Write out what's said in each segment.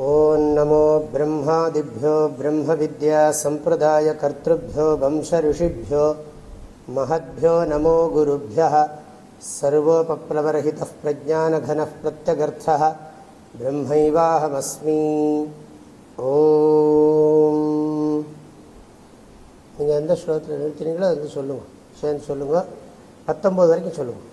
ॐ नमो ब्रह्मादिभ्यो ब्रह्मविद्यासम्प्रदायकर्तृभ्यो वंशऋषिभ्यो महद्भ्यो नमो गुरुभ्यः सर्वोपप्लवरहितः प्रज्ञानघनः प्रत्यगर्थः ब्रह्मैवाहमस्मि ஓம் நீங்கள் எந்த ஸ்லோகத்தில் நிறுத்தினீங்களோ அது வந்து சொல்லுங்கள் சேர்ந்து சொல்லுங்கள் பத்தொம்போது வரைக்கும் சொல்லுங்கள்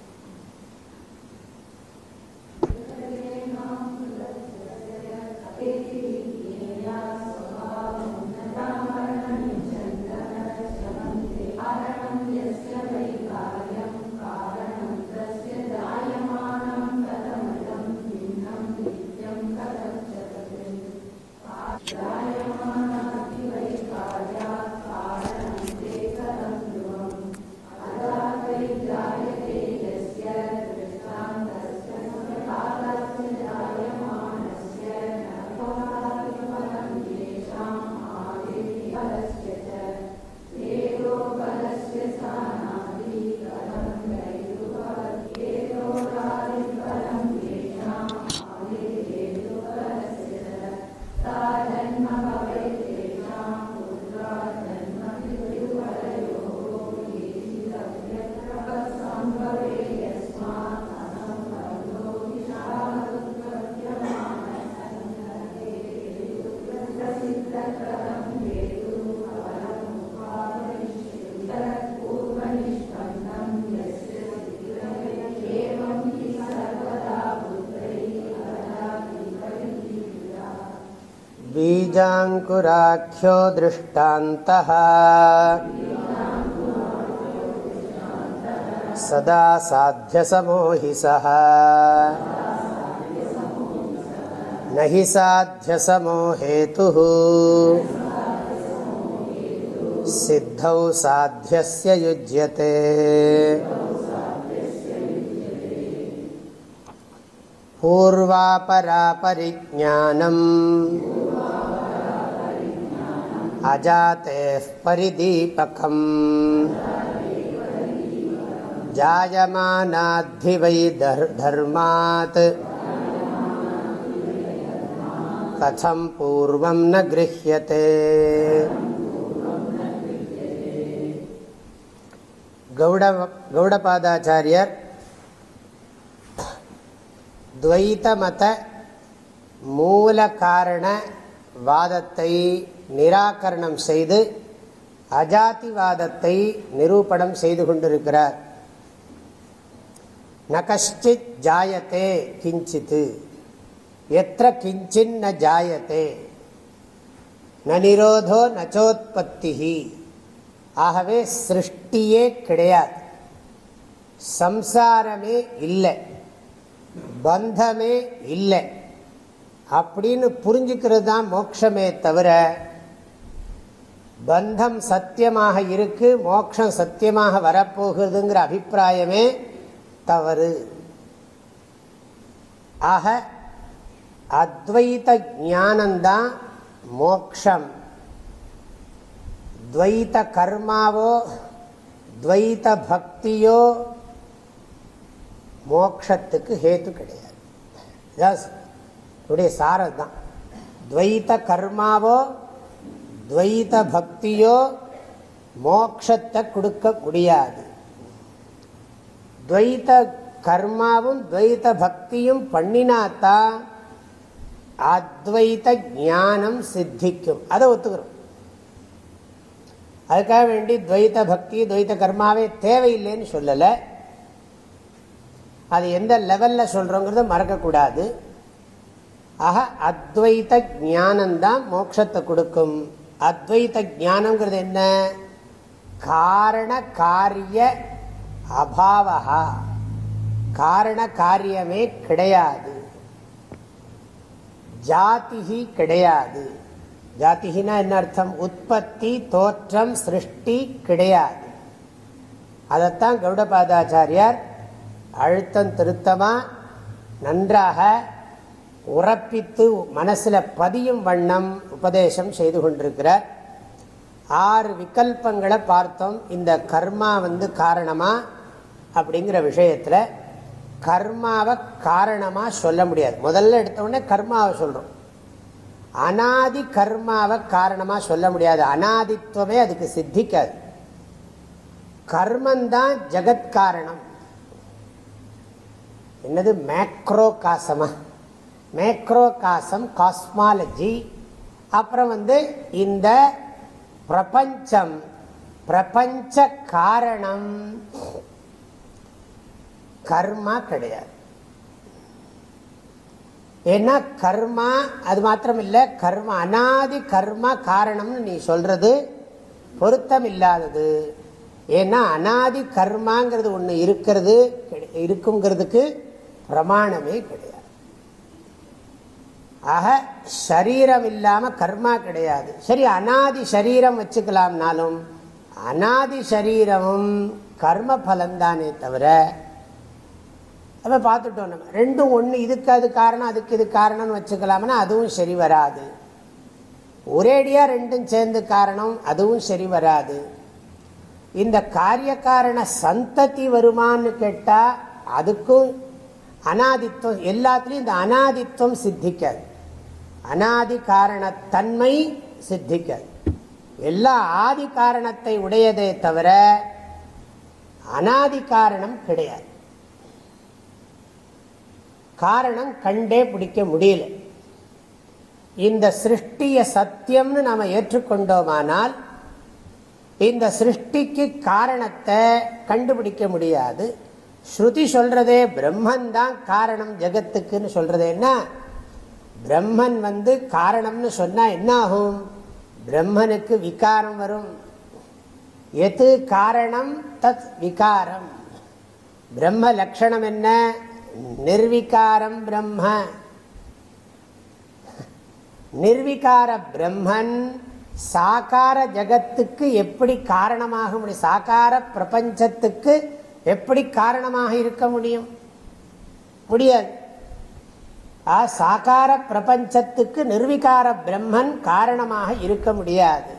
बीजाङ्कुराख्यो दृष्टान्तः सदा साध्यसमोहि सः न हि साध्यसमो हेतुः सिद्धौ साध्यस्य युज्यते पूर्वापरापरिज्ञानम् अजातेः परिदीपकम् जायमानाद्धि वै धर्मात् कथं पूर्वं न गृह्यते கௌட கௌடபாதாச்சாரியர் துவைத்த மத மூல காரண வாதத்தை நிராகரணம் செய்து அஜாதிவாதத்தை நிரூபணம் செய்து கொண்டிருக்கிறார். ந கஷ்டித் ஜாயத்தே கிஞ்சித்து எத்த கிஞ்சின் ந ஜாயத்தே ந நிரோதோ நச்சோத்பத்தி ஆகவே சிருஷ்டியே கிடையாது. சம்சாரமே இல்லை. பந்தமே இல்லை. அப்படின்னு புரிஞ்சுக்கிறது தான் மோட்சமே தவிர பந்தம் சத்தியமாக இருக்கு மோட்சம் சத்தியமாக வரப்போகுதுங்கிற அபிப்பிராயமே தவறு. ஆக அத்வைத ஞானந்தான் மோக்ஷம். துவைத்த கர்மாவோ துவைத்த பக்தியோ மோக்ஷத்துக்கு ஹேத்து கிடையாது. சாரம் தான் துவைத்த கர்மாவோ துவைத பக்தியோ மோக்ஷத்தை கொடுக்க முடியாது துவைத கர்மாவும் துவைத பக்தியும் பண்ணினாத்தான் அத்வைத ஞானம் சித்திக்கும். அதை ஒத்துக்கிறோம். அதுக்காக வேண்டி துவைத பக்தி துவைத கர்மாவே தேவையில்லைன்னு சொல்லலை. அது எந்த லெவலில் சொல்கிறோங்கிறத மறக்கக்கூடாது. ஆக அத்வைத ஞானந்தான் மோட்சத்தை கொடுக்கும். அத்வைத ஜானங்கிறது என்ன? காரண காரிய அபாவா காரண காரியமே கிடையாது. ஜாதிகி கிடையாது. ஜாதிகினா என்ன அர்த்தம்? உற்பத்தி தோற்றம் சிருஷ்டி கிடையாது. அதைத்தான் கௌடபாதாச்சாரியார் அழுத்தம் திருத்தமாக நன்றாக உறப்பித்து மனசில் பதியும் வண்ணம் உபதேசம் செய்து கொண்டிருக்கிறார். ஆறு விகல்பங்களை பார்த்தோம். இந்த கர்மா வந்து காரணமா அப்படிங்கிற விஷயத்தில் கர்மாவை காரணமாக சொல்ல முடியாது. முதல்ல எடுத்தோடனே கர்மாவை சொல்கிறோம் அனாதி கர்மாவை காரணமாக சொல்ல முடியாது. அனாதித்துவமே அதுக்கு சித்திக்காது. கர்மந்தான் ஜெகத் காரணம். என்னது? மேக்ரோ காசமாக மேக்ரோகாசம் காஸ்மாலஜி. அப்புறம் வந்து இந்த பிரபஞ்சம் பிரபஞ்ச காரணம். கர்மா கிடையாது. ஏன்னா கர்மா அது மாத்திரம் இல்லை கர்மா அனாதி கர்மா காரணம்னு நீ சொல்றது பொருத்தம் இல்லாதது. ஏன்னா அனாதி கர்மாங்கிறது ஒன்று இருக்கிறது இருக்குங்கிறதுக்கு பிரமாணமே கிடையாது. ஆக சரீரம் இல்லாம கர்மா கிடையாது. சரி அனாதி சரீரம் வச்சுக்கலாம்னாலும் அனாதி சரீரமும் கர்ம பலன்தானே தவிர நம்ம பார்த்துட்டோம் நம்ம. ரெண்டும் ஒன்று இதுக்கு அது காரணம் அதுக்கு இது காரணம்னு வச்சுக்கலாம்னா அதுவும் சரி வராது. ஒரேடியாக ரெண்டும் சேர்ந்து காரணம் அதுவும் சரி வராது. இந்த காரியக்காரண சந்ததி வருமானு கேட்டால் அதுக்கும் அனாதித்வம் எல்லாத்துலேயும் இந்த அனாதித்வம் சித்திக்காது. அனாதி காரணத்தன்மை சித்திக்க. எல்லா ஆதி காரணத்தை உடையதே தவிர அனாதி காரணம் கிடையாது. காரணம் கண்டே பிடிக்க முடியல. இந்த சிருஷ்டிய சத்தியம்னு நாம ஏற்றுக்கொண்டோமானால் இந்த சிருஷ்டிக்கு காரணத்தை கண்டுபிடிக்க முடியாது. ஸ்ருதி சொல்றதே பிரம்மன் தான் காரணம் ஜெகத்துக்குன்னு சொல்றதேன்னா என்ன பிரம்மன் வந்து காரணம்னு சொன்னால் என்ன ஆகும் பிரம்மனுக்கு விகாரம் வரும். எது காரணம்? தத் விகாரம். பிரம்ம லட்சணம் என்ன? நிர்விகாரம் பிரம்ம. நிர்விகார பிரம்மன் சாகார ஜகத்துக்கு எப்படி காரணமாக முடியும் சாகார பிரபஞ்சத்துக்கு எப்படி காரணமாக இருக்க முடியும்? முடியாது. சாகார பிரபஞ்சத்துக்கு நிர்விகார பிரம்மன் காரணமாக இருக்க முடியாது.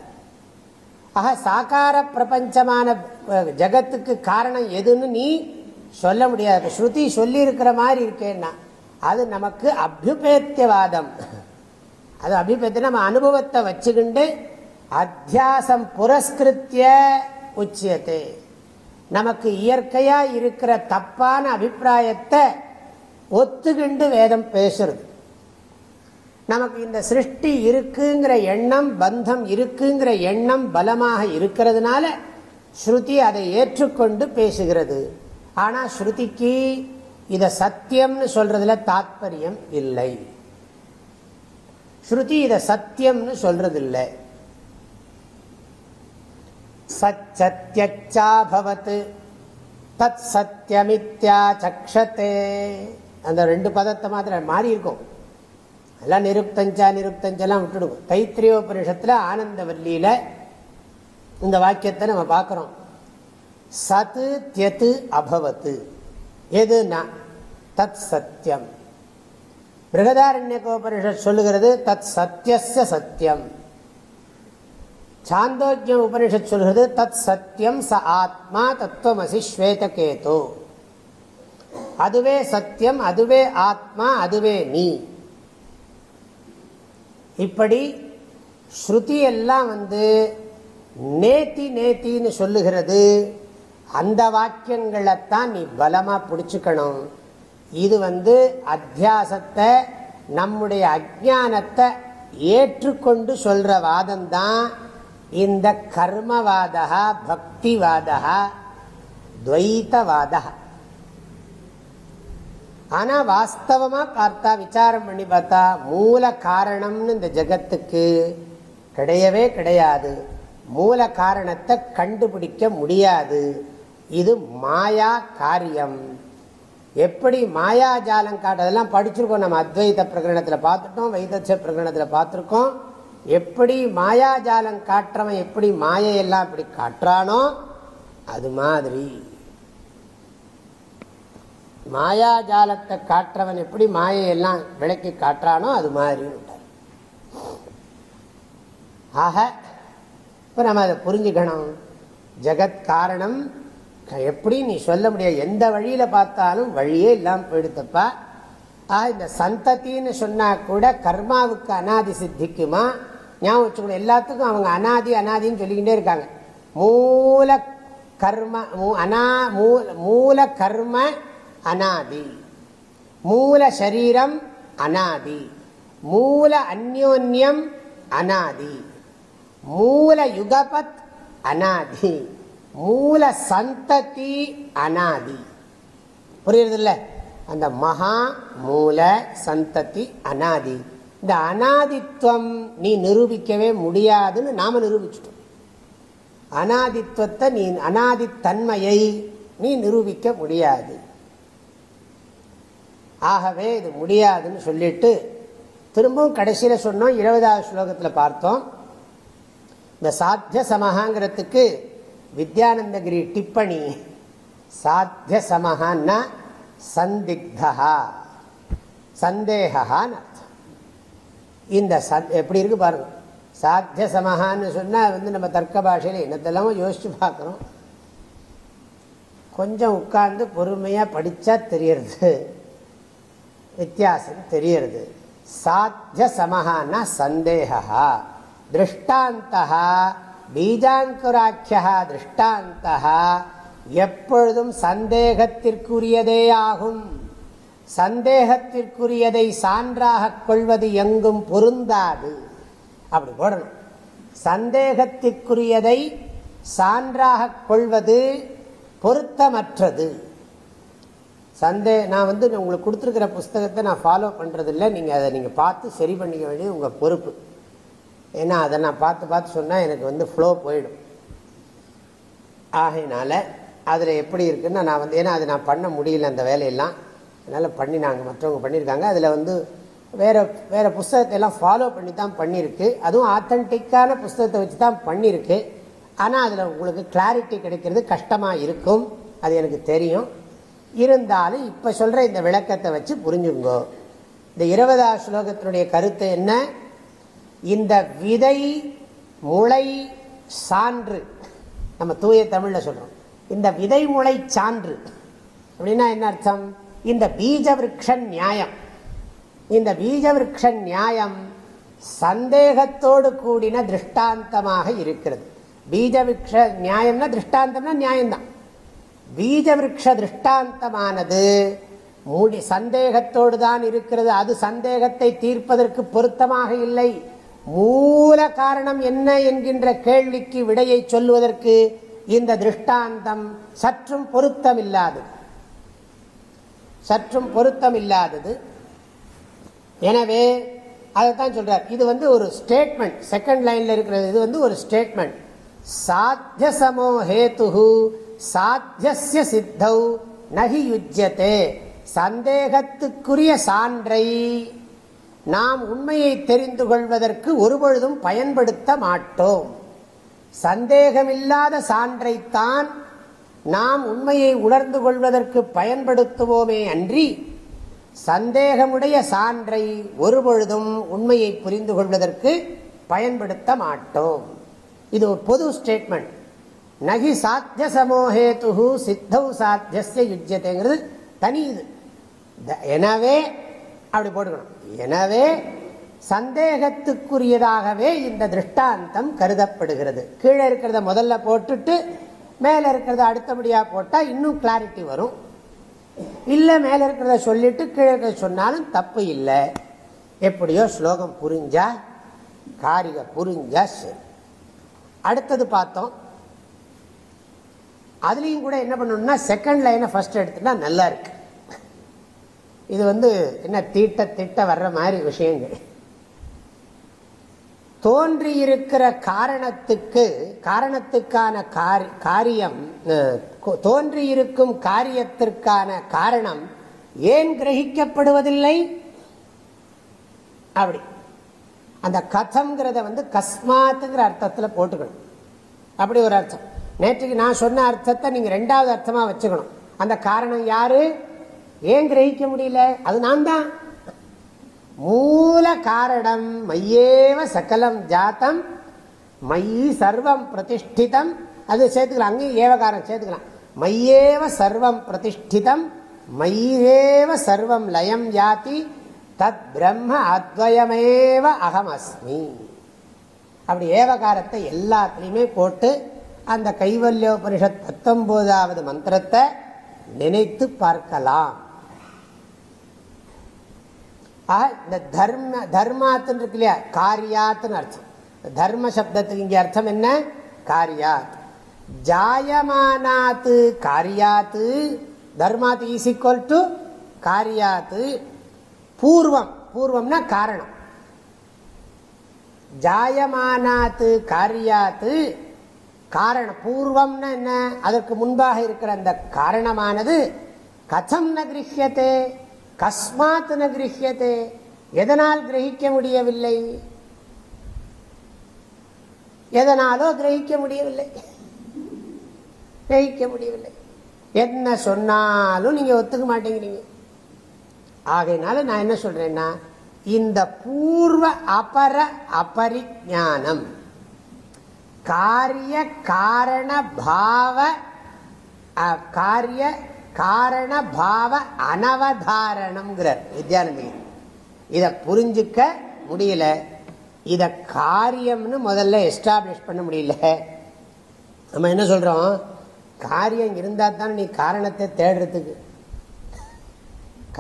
ஆக சாகார பிரபஞ்சமான ஜகத்துக்கு காரணம் எதுன்னு நீ சொல்ல முடியாது. ஸ்ருதி சொல்லி இருக்கிற மாதிரி இருக்கேன்னா அது நமக்கு அபியுபேத்தியவாதம் அது அபியுபேத்திய நம்ம அனுபவத்தை வச்சுக்கிண்டு அத்தியாசம் புரஸ்கிருத்திய உச்சியத்தை நமக்கு இயற்கையா இருக்கிற தப்பான அபிப்பிராயத்தை ஒத்துக்கிண்டு வேதம் பேசுறது. நமக்கு இந்த சிருஷ்டி இருக்குங்கிற எண்ணம் பந்தம் இருக்குங்கிற எண்ணம் பலமாக இருக்கிறதுனால ஸ்ருதி அதை ஏற்றுக்கொண்டு பேசுகிறது. ஆனால் ஸ்ருதிக்கு இதை சத்தியம்னு சொல்றதுல தாத்பரியம் இல்லை. ஸ்ருதி இதை சத்தியம்னு சொல்றதில்லை. இல்லை தத் சத்தியமித்யா சக்ஷத்தே. அந்த ரெண்டு பதத்தை மாத்திரம் மாறி இருக்கும். எல்லாம் நிருப்தஞ்சா நிருப்தஞ்செல்லாம் விட்டுடுவோம். தைத்திரியோபனிஷத்துல ஆனந்தவல்லியில இந்த வாக்கியத்தை நம்ம பார்க்குறோம். சத்து தியத்து அபவத்து. எதுனா தத் சத்தியம் பிருகதாரண்யகோபனிஷத் சொல்லுகிறது தத் சத்தியச சத்தியம் சாந்தோக்கிய உபனிஷத் சொல்கிறது தத் சத்தியம் ச ஆத்மா தத்துவமசி ஸ்வேதகேதோ. அதுவே சத்தியம் அதுவே ஆத்மா அதுவே நீ. இப்படி ஸ்ருதி எல்லாம் வந்து நேத்தி நேத்தின்னு சொல்லுகிறது. அந்த வாக்கியங்களைத்தான் நீ பலமாக பிடிச்சுக்கணும். இது வந்து அத்தியாசத்தை நம்முடைய அஜானத்தை ஏற்றுக்கொண்டு சொல்கிற வாதம்தான் இந்த கர்மவாதா பக்திவாதா துவைத்தவாதா ஆனா வாஸ்தவமா பார்த்தா விசாரம் பண்ணி பார்த்தா மூல காரணம்னு இந்த ஜகத்துக்கு கிடையவே கிடையாது. மூல காரணத்தை கண்டுபிடிக்க முடியாது. இது மாயா காரியம். எப்படி மாயாஜாலம் காட்டுறதெல்லாம் படிச்சிருக்கோம். நம்ம அத்வைத பிரகரணத்தில் பார்த்துட்டோம் வைத்தச்ச பிரகரணத்தில் பார்த்துருக்கோம். எப்படி மாயாஜாலம் காட்டுறவன் எப்படி மாயையெல்லாம் இப்படி காட்டுறானோ அது மாதிரி. மாயாஜாலத்தை காட்டுறவன் எப்படி மாயையெல்லாம் விளக்கி காட்டுறானோ அது மாதிரி ஆக இப்போ நம்ம அதை புரிஞ்சுக்கணும். ஜெகத் காரணம் எப்படி நீ சொல்ல முடியாது. எந்த வழியில் பார்த்தாலும் வழியே இல்லாமல் போயிடுத்தப்பா இந்த சந்ததின்னு சொன்னால் கூட கர்மாவுக்கு அனாதி சித்திக்குமா? ஞாபகம் வச்சுக்கணும். எல்லாத்துக்கும் அவங்க அனாதி அனாதின்னு சொல்லிக்கிட்டே இருக்காங்க. மூல கர்ம அனா மூல கர்ம அனாதி. மூல சரீரம் அனாதி. மூல அந்யோன்யம் அனாதி. மூல யுகபத் அனாதி. மூல சந்ததி அனாதி. புரியுறது இல்லை அந்த மகா மூல சந்ததி அனாதி. இந்த அனாதித்வம் நீ நிரூபிக்கவே முடியாதுன்னு நாம நிரூபிச்சிட்டோம். அனாதித்வத்தை நீ அனாதித்தன்மையை நீ நிரூபிக்க முடியாது. ஆகவே இது முடியாதுன்னு சொல்லிட்டு திரும்பவும் கடைசியில் சொன்னோம் இருபதாவது ஸ்லோகத்தில் பார்த்தோம். இந்த சாத்திய சமகாங்கிறதுக்கு வித்யானந்தகிரி டிப்பணி சாத்திய சமகான்னா சந்திக்தா சந்தேகான்னு அர்த்தம். இந்த சத் எப்படி இருக்கு பாருங்க. சாத்திய சமகான்னு சொன்னால் வந்து நம்ம தர்க்க பாஷையில் என்னத்தெல்லாமோ யோசிச்சு பார்க்குறோம். கொஞ்சம் உட்கார்ந்து பொறுமையாக படித்தா தெரியறது. வித்தியாசம் தெரியறது சாத்திய சமஹானா சந்தேகா திருஷ்டாந்தா பீஜாங்குராக்கியா திருஷ்டாந்தா எப்பொழுதும் சந்தேகத்திற்குரியதே ஆகும் சந்தேகத்திற்குரியதை சான்றாக கொள்வது எங்கும் பொருந்தாது. அப்படி போடணும். சந்தேகத்திற்குரியதை சான்றாக கொள்வது பொருத்தமற்றது. சந்தே நான் வந்து உங்களுக்கு கொடுத்துருக்கிற புஸ்தகத்தை நான் ஃபாலோ பண்ணுறதில்ல நீங்கள் அதை நீங்கள் பார்த்து சரி பண்ணிக்க வேண்டியது உங்கள் பொறுப்பு. ஏன்னா அதை நான் பார்த்து பார்த்து சொன்னால் எனக்கு வந்து ஃப்ளோ போயிடும். ஆகையினால அதில் எப்படி இருக்குன்னா நான் வந்து ஏன்னா அதை நான் பண்ண முடியல அந்த வேலையெல்லாம். அதனால் பண்ணி நாங்கள் மற்றவங்க பண்ணியிருக்காங்க. அதில் வந்து வேறு வேறு புஸ்தகத்தை எல்லாம் ஃபாலோ பண்ணி தான் பண்ணியிருக்கு. அதுவும் ஆத்தன்டிக்கான புஸ்தகத்தை வச்சு தான் பண்ணியிருக்கு. ஆனால் அதில் உங்களுக்கு கிளாரிட்டி கிடைக்கிறது கஷ்டமாக இருக்கும். அது எனக்கு தெரியும். இருந்தாலும் இப்போ சொல்கிற இந்த விளக்கத்தை வச்சு புரிஞ்சுங்கோ. இந்த இருபதாவது ஸ்லோகத்தினுடைய கருத்து என்ன? இந்த விதை முளை சான்று. நம்ம தூய தமிழில் சொல்கிறோம் இந்த விதை முளை சான்று. அப்படின்னா என்ன அர்த்தம்? இந்த பீஜ நியாயம். இந்த பீஜ நியாயம் சந்தேகத்தோடு கூடின திருஷ்டாந்தமாக இருக்கிறது. பீஜ விரக்ஷ நியாயம்னா திருஷ்டாந்தம்னா நியாயம்தான். பீஜவிருஷ திருஷ்டாந்தமானது மூடி சந்தேகத்தோடு தான் இருக்கிறது. அது சந்தேகத்தை தீர்ப்பதற்கு பொருத்தமாக இல்லை. மூல காரணம் என்ன என்கின்ற கேள்விக்கு விடையை சொல்லுவதற்கு இந்த திருஷ்டாந்தம் சற்றும் பொருத்தமில்லாது சற்றும் பொருத்தமில்லாதது. எனவே அதைத்தான் சொல்றார். இது வந்து ஒரு ஸ்டேட்மெண்ட் செகண்ட் லைன்ல இருக்கிறது. இது வந்து ஒரு ஸ்டேட்மெண்ட் சாத்திய சமோ ஹேத்து சாத்திய சித்தௌ நகி யுஜ்யத்தே சந்தேகத்துக்குரிய சான்றை நாம் உண்மையை தெரிந்து கொள்வதற்கு ஒருபொழுதும் பயன்படுத்த மாட்டோம். சந்தேகமில்லாத சான்றைத்தான் நாம் உண்மையை உணர்ந்து கொள்வதற்கு பயன்படுத்துவோமே அன்றி சந்தேகமுடைய சான்றை ஒருபொழுதும் உண்மையை புரிந்து கொள்வதற்கு பயன்படுத்த மாட்டோம். இது ஒரு பொது ஸ்டேட்மெண்ட் நகி சாத்திய சமோஹேத்து சித்தௌ சாத்தியஸ்ய யுஜ்யத்தைங்கிறது தனி இது. எனவே அப்படி போட்டுக்கணும். எனவே சந்தேகத்துக்குரியதாகவே இந்த திருஷ்டாந்தம் கருதப்படுகிறது. கீழே இருக்கிறத முதல்ல போட்டுட்டு மேலே இருக்கிறத அடுத்தபடியாக போட்டால் இன்னும் கிளாரிட்டி வரும். இல்லை மேலே இருக்கிறத சொல்லிட்டு கீழே இருக்கிறத சொன்னாலும் தப்பு இல்லை. எப்படியோ ஸ்லோகம் புரிஞ்சா காரிக புரிஞ்சா சரி. அடுத்தது பார்த்தோம். அதுலேயும் கூட என்ன பண்ணணும்னா செகண்ட் லைனை ஃபஸ்ட் எடுத்துட்டா நல்லா இருக்கு. இது வந்து என்ன தீட்ட திட்ட வர்ற மாதிரி விஷயங்கள். தோன்றியிருக்கிற காரணத்துக்கு காரணத்துக்கான காரியம் தோன்றியிருக்கும் காரியத்திற்கான காரணம் ஏன் கிரகிக்கப்படுவதில்லை? அப்படி. அந்த கதம்ங்கிறத வந்து கஸ்மாத்துங்கிற அர்த்தத்தில் போட்டுக்கணும். அப்படி ஒரு அர்த்தம். நேற்றுக்கு நான் சொன்ன அர்த்தத்தை நீங்கள் ரெண்டாவது அர்த்தமாக வச்சுக்கணும். அந்த காரணம் யாரு? ஏன் கிரகிக்க முடியல? அது நான் தான். மூல காரணம் மையேவ சகலம் ஜாத்தம் மை சர்வம் பிரதிஷ்டிதம். அது சேர்த்துக்கலாம். அங்கேயும் ஏவகாரம் சேர்த்துக்கலாம். மையேவ சர்வம் பிரதிஷ்டிதம் மயிரேவ சர்வம் லயம் யாத்தி தத் பிரம்ம அத்வயமேவ அகமஸ்மி. அப்படி ஏவகாரத்தை எல்லாத்துலேயுமே போட்டு அந்த கைவல்யோபனிஷத் பத்தொன்பதாவது மந்திரத்தை நினைத்து பார்க்கலாம். இந்த தர்ம தர்மாத்துன்னு இருக்கு இல்லையா? காரியாத்துன்னு அர்த்தம். தர்ம சப்தத்துக்கு இங்கே அர்த்தம் என்ன? காரியாத். ஜாயமானாத்து காரியாத்து. தர்மாத் இஸ் ஈக்குவல் டு காரியாத்து. பூர்வம். பூர்வம்னா காரணம். ஜாயமானாத்து காரியாத்து. காரணம் பூர்வம்னா என்ன? அதற்கு முன்பாக இருக்கிற அந்த காரணமானது கதம் ந கிரகியத்தே கஸ்மாத் ந கிரகியத்தே எதனால் கிரகிக்க முடியவில்லை? எதனாலோ கிரகிக்க முடியவில்லை? கிரகிக்க முடியவில்லை. என்ன சொன்னாலும் நீங்க ஒத்துக்க மாட்டேங்கிறீங்க. ஆகையினால நான் என்ன சொல்றேன்னா இந்த பூர்வ அபர அபரிஜானம் காரிய காரண பாவ காரிய காரண பாவ அனவதாரணம்ங்கிறார் வித்யானந்தி. இதை புரிஞ்சுக்க முடியல. இத காரியம்னு முதல்ல எஸ்டாப்ளிஷ் பண்ண முடியல. நம்ம என்ன சொல்றோம்? காரியம் இருந்தால் தான் நீ காரணத்தை தேடுறதுக்கு.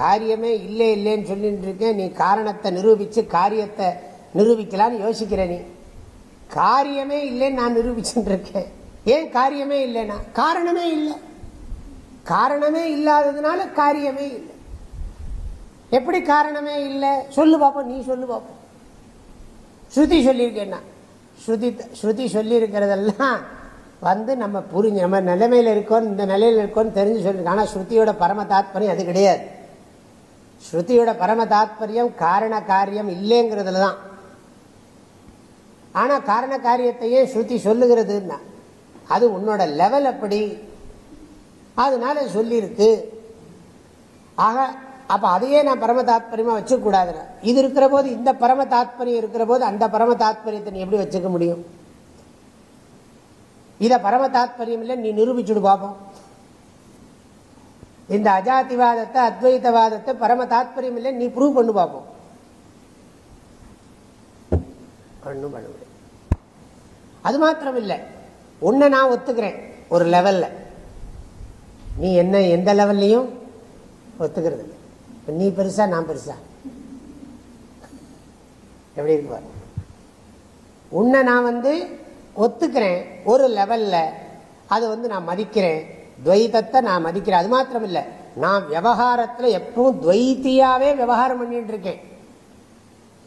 காரியமே இல்லை இல்லைன்னு சொல்லிட்டு இருக்கேன். நீ காரணத்தை நிரூபித்து காரியத்தை நிரூபிக்கலான்னு யோசிக்கிற நீ. காரியமே இல்லைன்னு நான் நிரூபிச்சுட்டு இருக்கேன் ஏன் காரியமே இல்லைன்னா? காரணமே இல்லை. காரணமே இல்லாததுனால காரியமே இல்லை. எப்படி காரணமே இல்லை? சொல்லு பார்ப்போம் நீ சொல்லு பார்ப்போம் ஸ்ருதி சொல்லியிருக்கேன்னா. ஸ்ருதி ஸ்ருதி சொல்லியிருக்கிறதெல்லாம் வந்து நம்ம புரிஞ்சு நம்ம நிலைமையில் இருக்கோம் இந்த நிலையில் இருக்கோம்னு தெரிஞ்சு சொல்லியிருக்கோம். ஆனால் ஸ்ருதியோட பரம தாத்பரியம் அது கிடையாது. ஸ்ருதியோட பரம தாத்பரியம் காரண காரியம் இல்லைங்கிறதுல தான் ஆனால் காரண காரியத்தையே ஸ்ருதி சொல்லுகிறதுன்னா அது உன்னோட லெவல் அப்படி. அதனால சொல்லியிருக்கு. ஆக அப்போ அதையே நான் பரம தாத்பரியமாக வச்சுக்கூடாது இது இருக்கிற போது இந்த பரம தாத்பரியம் இருக்கிற போது அந்த பரம தாத்பரியத்தை நீ எப்படி வச்சுக்க முடியும்? இதை பரம தாத்பரியம் இல்லை நீ நிரூபிச்சுடு பார்ப்போம் இந்த அஜாதிவாதத்தை அத்வைத்தவாதத்தை பரம தாத்பரியம் இல்லை நீ ப்ரூவ் பண்ணு பார்ப்போம் ஒன்றும் பண்ண அது மாத்திரம் இல்லை உன்னை நான் ஒத்துக்கிறேன் ஒரு லெவலில் நீ என்ன எந்த லெவல்லையும் ஒத்துக்கிறது இல்லை. நீ பெருசா நான் பெருசா. எப்படி இருக்கு உன்னை நான் வந்து ஒத்துக்கிறேன் ஒரு லெவலில் அது வந்து நான் மதிக்கிறேன். துவைதத்தை நான் மதிக்கிறேன். அது மாத்திரம் இல்லை நான் விவகாரத்தில் எப்பவும் துவைத்தியாவே விவகாரம் பண்ணிட்டு இருக்கேன்.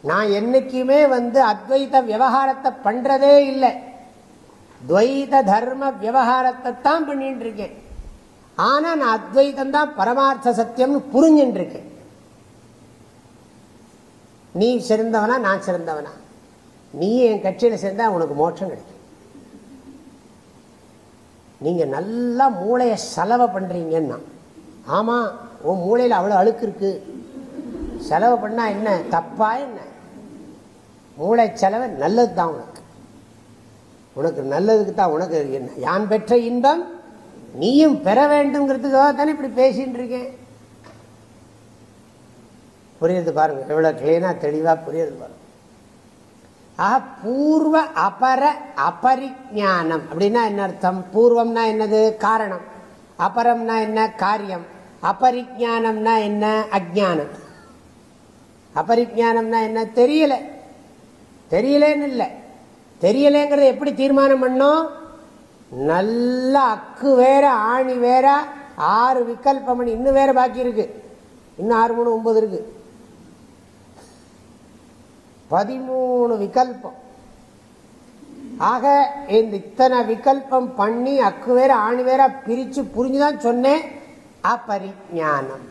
நான் என்னைக்குமே வந்து அத்வைத விவகாரத்தை பண்றதே இல்லை. துவைத தர்ம விவகாரத்தை தான் பண்ணிட்டு இருக்கேன். ஆனா நான் அத்வைதம் தான் பரமார்த்த சத்தியம்னு புரிஞ்சுட்டு இருக்கேன். நீ சிறந்தவனா நான் சிறந்தவனா? நீ என் கட்சியில சேர்ந்தா உனக்கு மோட்சம் கிடைக்கும். நீங்க நல்லா மூளைய செலவை பண்றீங்கன்னா ஆமா உன் மூளையில அவ்வளவு அழுக்கு இருக்கு. செலவு பண்ணா என்ன? தப்பா என்ன? மூளை செலவு நல்லது தான் உனக்கு. உனக்கு நல்லதுக்கு தான் உனக்கு என்ன யான் பெற்ற இன்பம்? நீயும் பெற வேண்டும்ங்கிறதுக்காக தானே இப்படி பேசிட்டு இருக்கேன். புரியுது பாருங்க எவ்வளோ கிளீனா தெளிவாக புரியுது பாருங்க. ஆக பூர்வ அபர அபரிஜானம் அப்படின்னா என்ன அர்த்தம்? பூர்வம்னா என்னது? காரணம். அபரம்னா என்ன? காரியம். அபரிஜானம்னா என்ன? அஜானம் அபரிஜானம்னா என்ன? தெரியல. தெரியலேன்னு இல்லை. தெரியலேங்கிறத எப்படி தீர்மானம் பண்ணோம்? நல்ல அக்கு வேற ஆணி வேற ஆறு விக்கல்பம் இன்னும் வேற பாக்கி இருக்கு. இன்னும் ஆறு மூணு ஒன்பது இருக்கு. பதிமூணு விகல்பம். ஆக இந்த இத்தனை விகல்பம் பண்ணி அக்கு வேற ஆணி வேற பிரிச்சு புரிஞ்சுதான் சொன்னேன். அபரிஞானம்.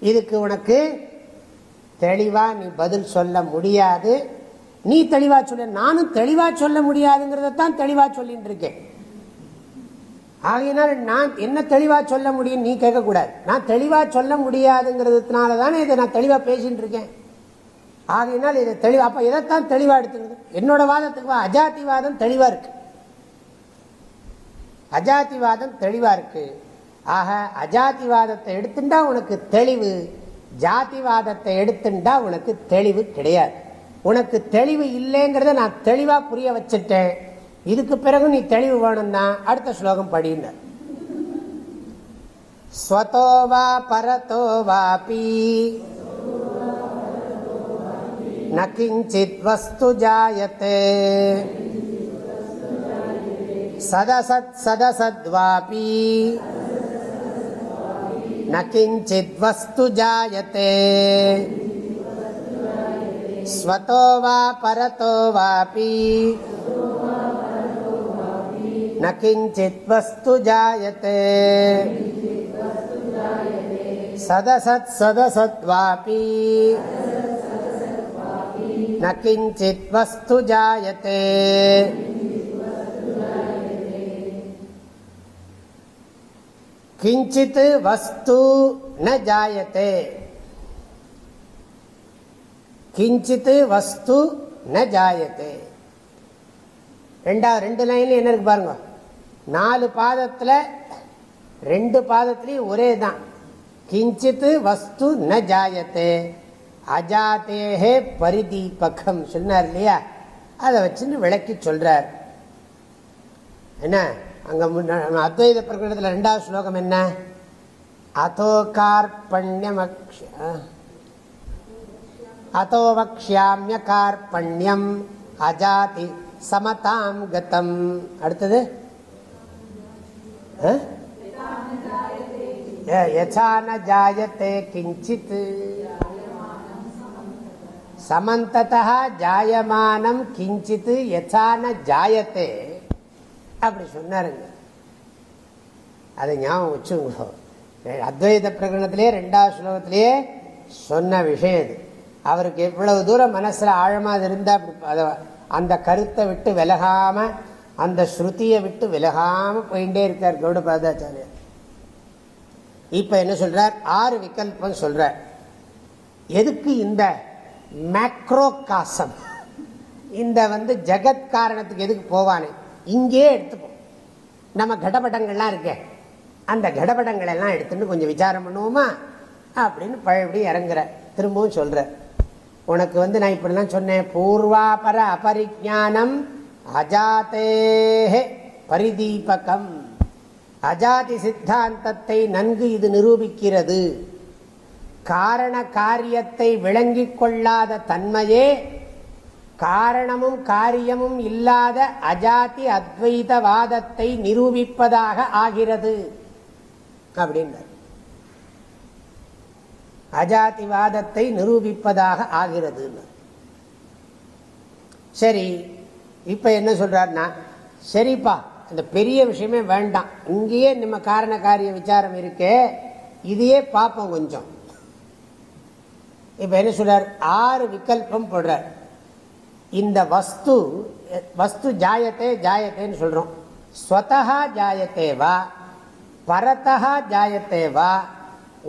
இதுக்கு உனக்கு தெளிவா நீ பதில் சொல்ல முடியாது. நீ தெளிவா சொல்ல. நானும் தெளிவா சொல்ல முடியாதுங்கிறத தான் தெளிவா சொல்லிட்டு இருக்கேன் ஆகையினால் நான் என்ன தெளிவா சொல்ல முடியும் நீ கேட்கக்கூடாது. நான் தெளிவா சொல்ல முடியாதுங்கிறதுனால தானே இதை நான் தெளிவா பேசிட்டு இருக்கேன் ஆகையினால் இதை தெளிவா அப்ப இதைத்தான் தெளிவா எடுத்துக்கிறது? என்னோட வாதத்துக்கு அஜாதிவாதம் தெளிவா இருக்கு. அஜாதிவாதம் தெளிவா இருக்கு. ஆக அஜாதிவாதத்தை எடுத்துட்டா உனக்கு தெளிவு. ஜாதிவாதத்தை எடுத்துட்டா உனக்கு தெளிவு கிடையாது. உனக்கு தெளிவு இல்லைங்கிறத நான் தெளிவாக புரிய வச்சுட்டேன். இதுக்கு பிறகு நீ தெளிவு வேணும்னா அடுத்த ஸ்லோகம் படினார் ஸ்வதோ வா பரதோ வாபி வஸ்து ஜாயத்தே சதசத் சதசத்வாபி நிஞ்சித் வஸ்து ஜாயத்தே स्वतो वा परतो वापि न किञ्चित् वस्तु जायते सदसत् सदसद्वापि न किञ्चित् वस्तु जायते किञ्चित् वस्तु न जायते கிஞ்சித்து வஸ்து ந ஜாயத்தே. ரெண்டாவது ரெண்டு லைன்ல என்ன இருக்கு பாருங்க. நாலு பாதத்தில் ரெண்டு பாதத்துலேயும் ஒரே தான். கிஞ்சித்து வஸ்து ந ஜாயத்தே. அஜாத்தேகே பரிதீபகம் சொன்னார் இல்லையா? அதை வச்சுன்னு விளக்கி சொல்றார். என்ன? அங்க அத்வைத பிரகடனத்தில் ரெண்டாவது ஸ்லோகம் என்ன? அதோ கார்பண்யம் அத்தோ வக்ஷாமிய கார்பண்யம் அஜாதி சமதாம் கதம் அடுத்தது யசா ஜாயத்தே கிஞ்சித் சமந்ததா ஜாயமானம் கிஞ்சித் யசான ஜாயத்தே அப்படி சொன்னாருங்க அதை ஞாபகம் வச்சுங்க அத்வைத பிரகடனத்திலே ரெண்டாவது ஸ்லோகத்திலேயே சொன்ன விஷயம் இது அவருக்கு எவ்வளவு தூரம் மனசில் ஆழமாக இருந்தால் அதை அந்த கருத்தை விட்டு விலகாமல் அந்த ஸ்ருதியை விட்டு விலகாமல் போயிட்டே இருக்கார் கௌடபாதாச்சாரியர் இப்போ என்ன சொல்கிறார் ஆறு விகல்பம் சொல்கிறார் எதுக்கு இந்த மேக்ரோ காசம் இந்த வந்து ஜெகத் காரணத்துக்கு எதுக்கு போவானே? இங்கே எடுத்துப்போம். நம்ம கடபடங்கள்லாம் இருக்கே. அந்த கடபடங்கள் எல்லாம் கொஞ்சம் விசாரம் பண்ணுவோமா? அப்படின்னு பழபடி இறங்குற திரும்பவும் சொல்கிறேன் உனக்கு வந்து நான் இப்படிலாம் சொன்னேன்? பூர்வாபர அபரிஜானம் அஜாத்தேஹே பரிதீபகம். அஜாதி சித்தாந்தத்தை நன்கு இது நிரூபிக்கிறது. காரண காரியத்தை விளங்கி கொள்ளாத தன்மையே காரணமும் காரியமும் இல்லாத அஜாதி அத்வைதவாதத்தை நிரூபிப்பதாக ஆகிறது. அப்படின்னார் அஜாதிவாதத்தை நிரூபிப்பதாக ஆகிறது சரி இப்ப என்ன சொல்றாருன்னா சரிப்பா அந்த பெரிய விஷயமே வேண்டாம். இங்கேயே நம்ம காரண காரிய விசாரம் இருக்கே இதையே பார்ப்போம் கொஞ்சம். இப்ப என்ன சொல்றார்? ஆறு விகல்பம் போடுறார். இந்த வஸ்து வஸ்து ஜாயத்தே ஜாயத்தேன்னு சொல்றோம். ஸ்வதா ஜாயத்தேவா பரதா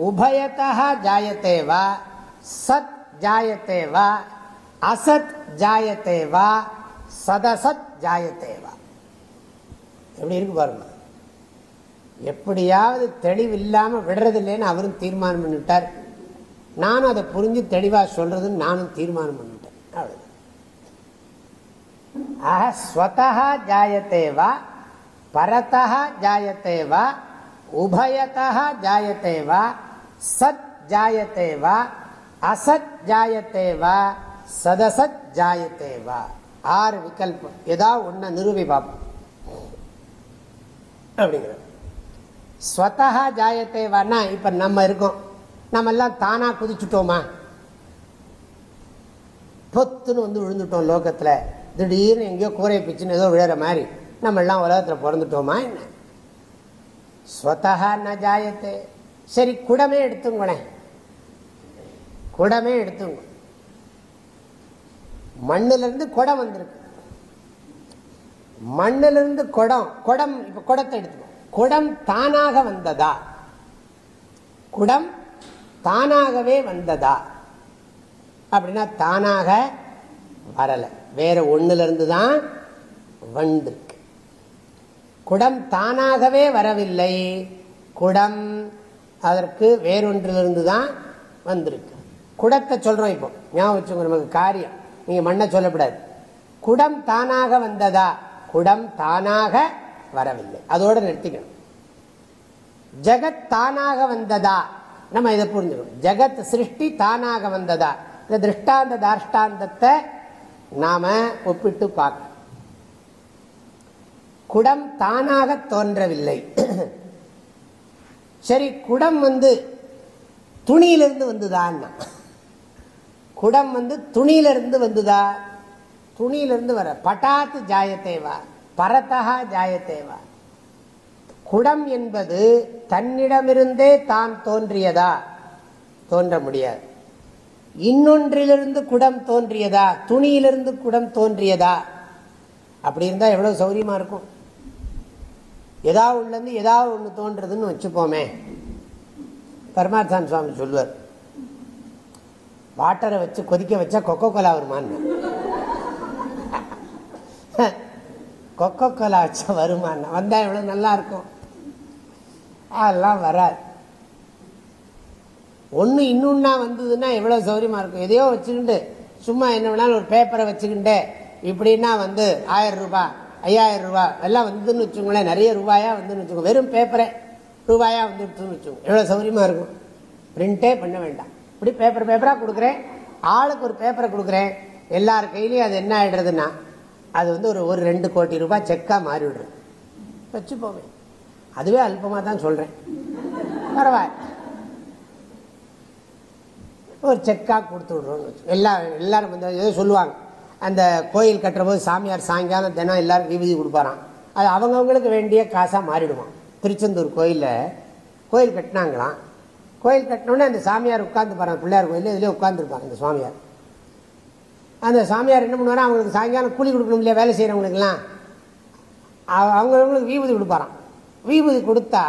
உபயத்தா ஜாயத்தே வா சத் ஜாயத்தே வா அசத் ஜாயத்தே வா சதசத் ஜாயத்தே வா எப்படி இருக்கு பாருங்க. எப்படியாவது தெளிவில்லாமல் விடுறது இல்லைன்னு அவரும் தீர்மானம் பண்ணிவிட்டார் நானும் அதை புரிஞ்சு தெளிவாக சொல்றதுன்னு நானும் தீர்மானம் பண்ணிட்டேன். அவ்வளவு ஆக ஸ்வதா ஜாயத்தேவா பரதா ஜாயத்தேவா உபயத்தா ஜாயத்தேவா சத் ஜாயத்தே வா அசத் ஜாயத்தே வா சதசத் ஜாயத்தே வா. ஆறு விகல்பம். ஏதாவது ஒன்ன நிரூபி பார்ப்போம். அப்படிங்கிற ஸ்வதா ஜாயத்தே வானா இப்ப நம்ம இருக்கோம். நம்ம எல்லாம் தானா குதிச்சுட்டோமா? பொத்துன்னு வந்து விழுந்துட்டோம் லோகத்துல. திடீர்னு எங்கேயோ கூரை பிச்சுன்னு ஏதோ விழுற மாதிரி நம்ம எல்லாம் உலகத்தில் பிறந்துட்டோமா என்ன? ஸ்வதா ந ஜாயத்தே. சரி குடமே எடுத்துங்களேன் குடமே எடுத்துங்க. மண்ணுல இருந்து குடம் வந்திருக்கு. மண்ணுல இருந்து குடம் குடம் இப்ப குடத்தை எடுத்துக்கோ. குடம் தானாக வந்ததா? குடம் தானாகவே வந்ததா? அப்படின்னா தானாக வரல. வேற ஒண்ணுல இருந்து தான் வந்திருக்கு. குடம் தானாகவே வரவில்லை. குடம் அதற்கு வேறொன்றிலிருந்து தான் வந்திருக்கு. குடத்தை சொல்றோம் இப்போ. ஞாபகம் நமக்கு காரியம். நீங்க மண்ணை சொல்லக்கூடாது குடம் தானாக வந்ததா? குடம் தானாக வரவில்லை. அதோட நிறுத்திக்கணும். ஜெகத் தானாக வந்ததா? நம்ம இதை புரிஞ்சுக்கணும். ஜெகத் சிருஷ்டி தானாக வந்ததா? இந்த திருஷ்டாந்த தாஷ்டாந்தத்தை நாம ஒப்பிட்டு பார்க்கணும். குடம் தானாக தோன்றவில்லை. சரி குடம் வந்து துணியிலிருந்து வந்துதான்னா. குடம் வந்து துணியிலிருந்து வந்துதா? துணியிலிருந்து வர. பட்டாத்து ஜாயத்தேவா? பரத்தகா ஜாயத்தேவா? குடம் என்பது தன்னிடமிருந்தே தான் தோன்றியதா? தோன்ற முடியாது. இன்னொன்றிலிருந்து குடம் தோன்றியதா? துணியிலிருந்து குடம் தோன்றியதா? அப்படி இருந்தால் எவ்வளோ சௌரியமாக இருக்கும்? ஏதாவது உள்ளேருந்து ஏதாவது ஒன்று தோன்றதுன்னு வச்சுப்போமே. பரமார்த்தான் சுவாமி சொல்லுவார். வாட்டரை வச்சு கொதிக்க வச்சா கொக்கோ கோலா வருமான்னு. கொக்கோ கோலா வச்சா வருமான்னு. வந்தால் எவ்வளோ நல்லா இருக்கும் அதெல்லாம் வராது. ஒன்று இன்னொன்னா வந்ததுன்னா எவ்வளோ சௌகரியமாக இருக்கும். எதையோ வச்சுக்கிண்டு சும்மா என்ன வேணாலும் ஒரு பேப்பரை வச்சுக்கிண்டு இப்படின்னா வந்து ஆயிரம் ரூபாய். ஐயாயிரம் ரூபா. எல்லாம் வந்துன்னு வச்சுக்கோங்களேன். நிறைய ரூபாயாக வந்துன்னு வச்சுக்கோங்க. வெறும் பேப்பரே ரூபாயாக வந்துடுச்சுன்னு வச்சுக்கோங்க. எவ்வளோ சௌகரியமாக இருக்கும்? பிரிண்டே பண்ண வேண்டாம். இப்படி பேப்பர் பேப்பராக கொடுக்குறேன். ஆளுக்கு ஒரு பேப்பரை கொடுக்குறேன். எல்லார் கையிலையும் அது என்ன ஆகிடுறதுன்னா அது வந்து ஒரு ஒரு ரெண்டு கோடி ரூபாய் செக்காக மாறிவிடுறது. வச்சுப்போமே அதுவே அல்பமாக தான் சொல்கிறேன் பரவாயில்ல. ஒரு செக்காக கொடுத்து விட்றோம்னு வச்சு எல்லா எல்லாரும் வந்து ஏதோ சொல்லுவாங்க. அந்த கோயில் கட்டுறபோது சாமியார் சாயங்காலம் தினம் எல்லாரும் விபூதி கொடுப்பாராம். அது அவங்கவுங்களுக்கு வேண்டிய காசாக மாறிடுவான். திருச்செந்தூர் கோயிலில் கோயில் கட்டினாங்களாம். கோயில் கட்டினோடனே அந்த சாமியார் உட்காந்து பாருங்க பிள்ளையார் கோயில் இதிலே உட்காந்துருப்பாங்க அந்த சுவாமியார் அந்த சாமியார் என்ன பண்ணுவார் அவங்களுக்கு சாயங்காலம் கூலி கொடுக்கணும் இல்லையா வேலை செய்கிறவங்களுக்குலாம் அவங்கவுங்களுக்கு விபூதி கொடுப்பாராம். விபூதி கொடுத்தா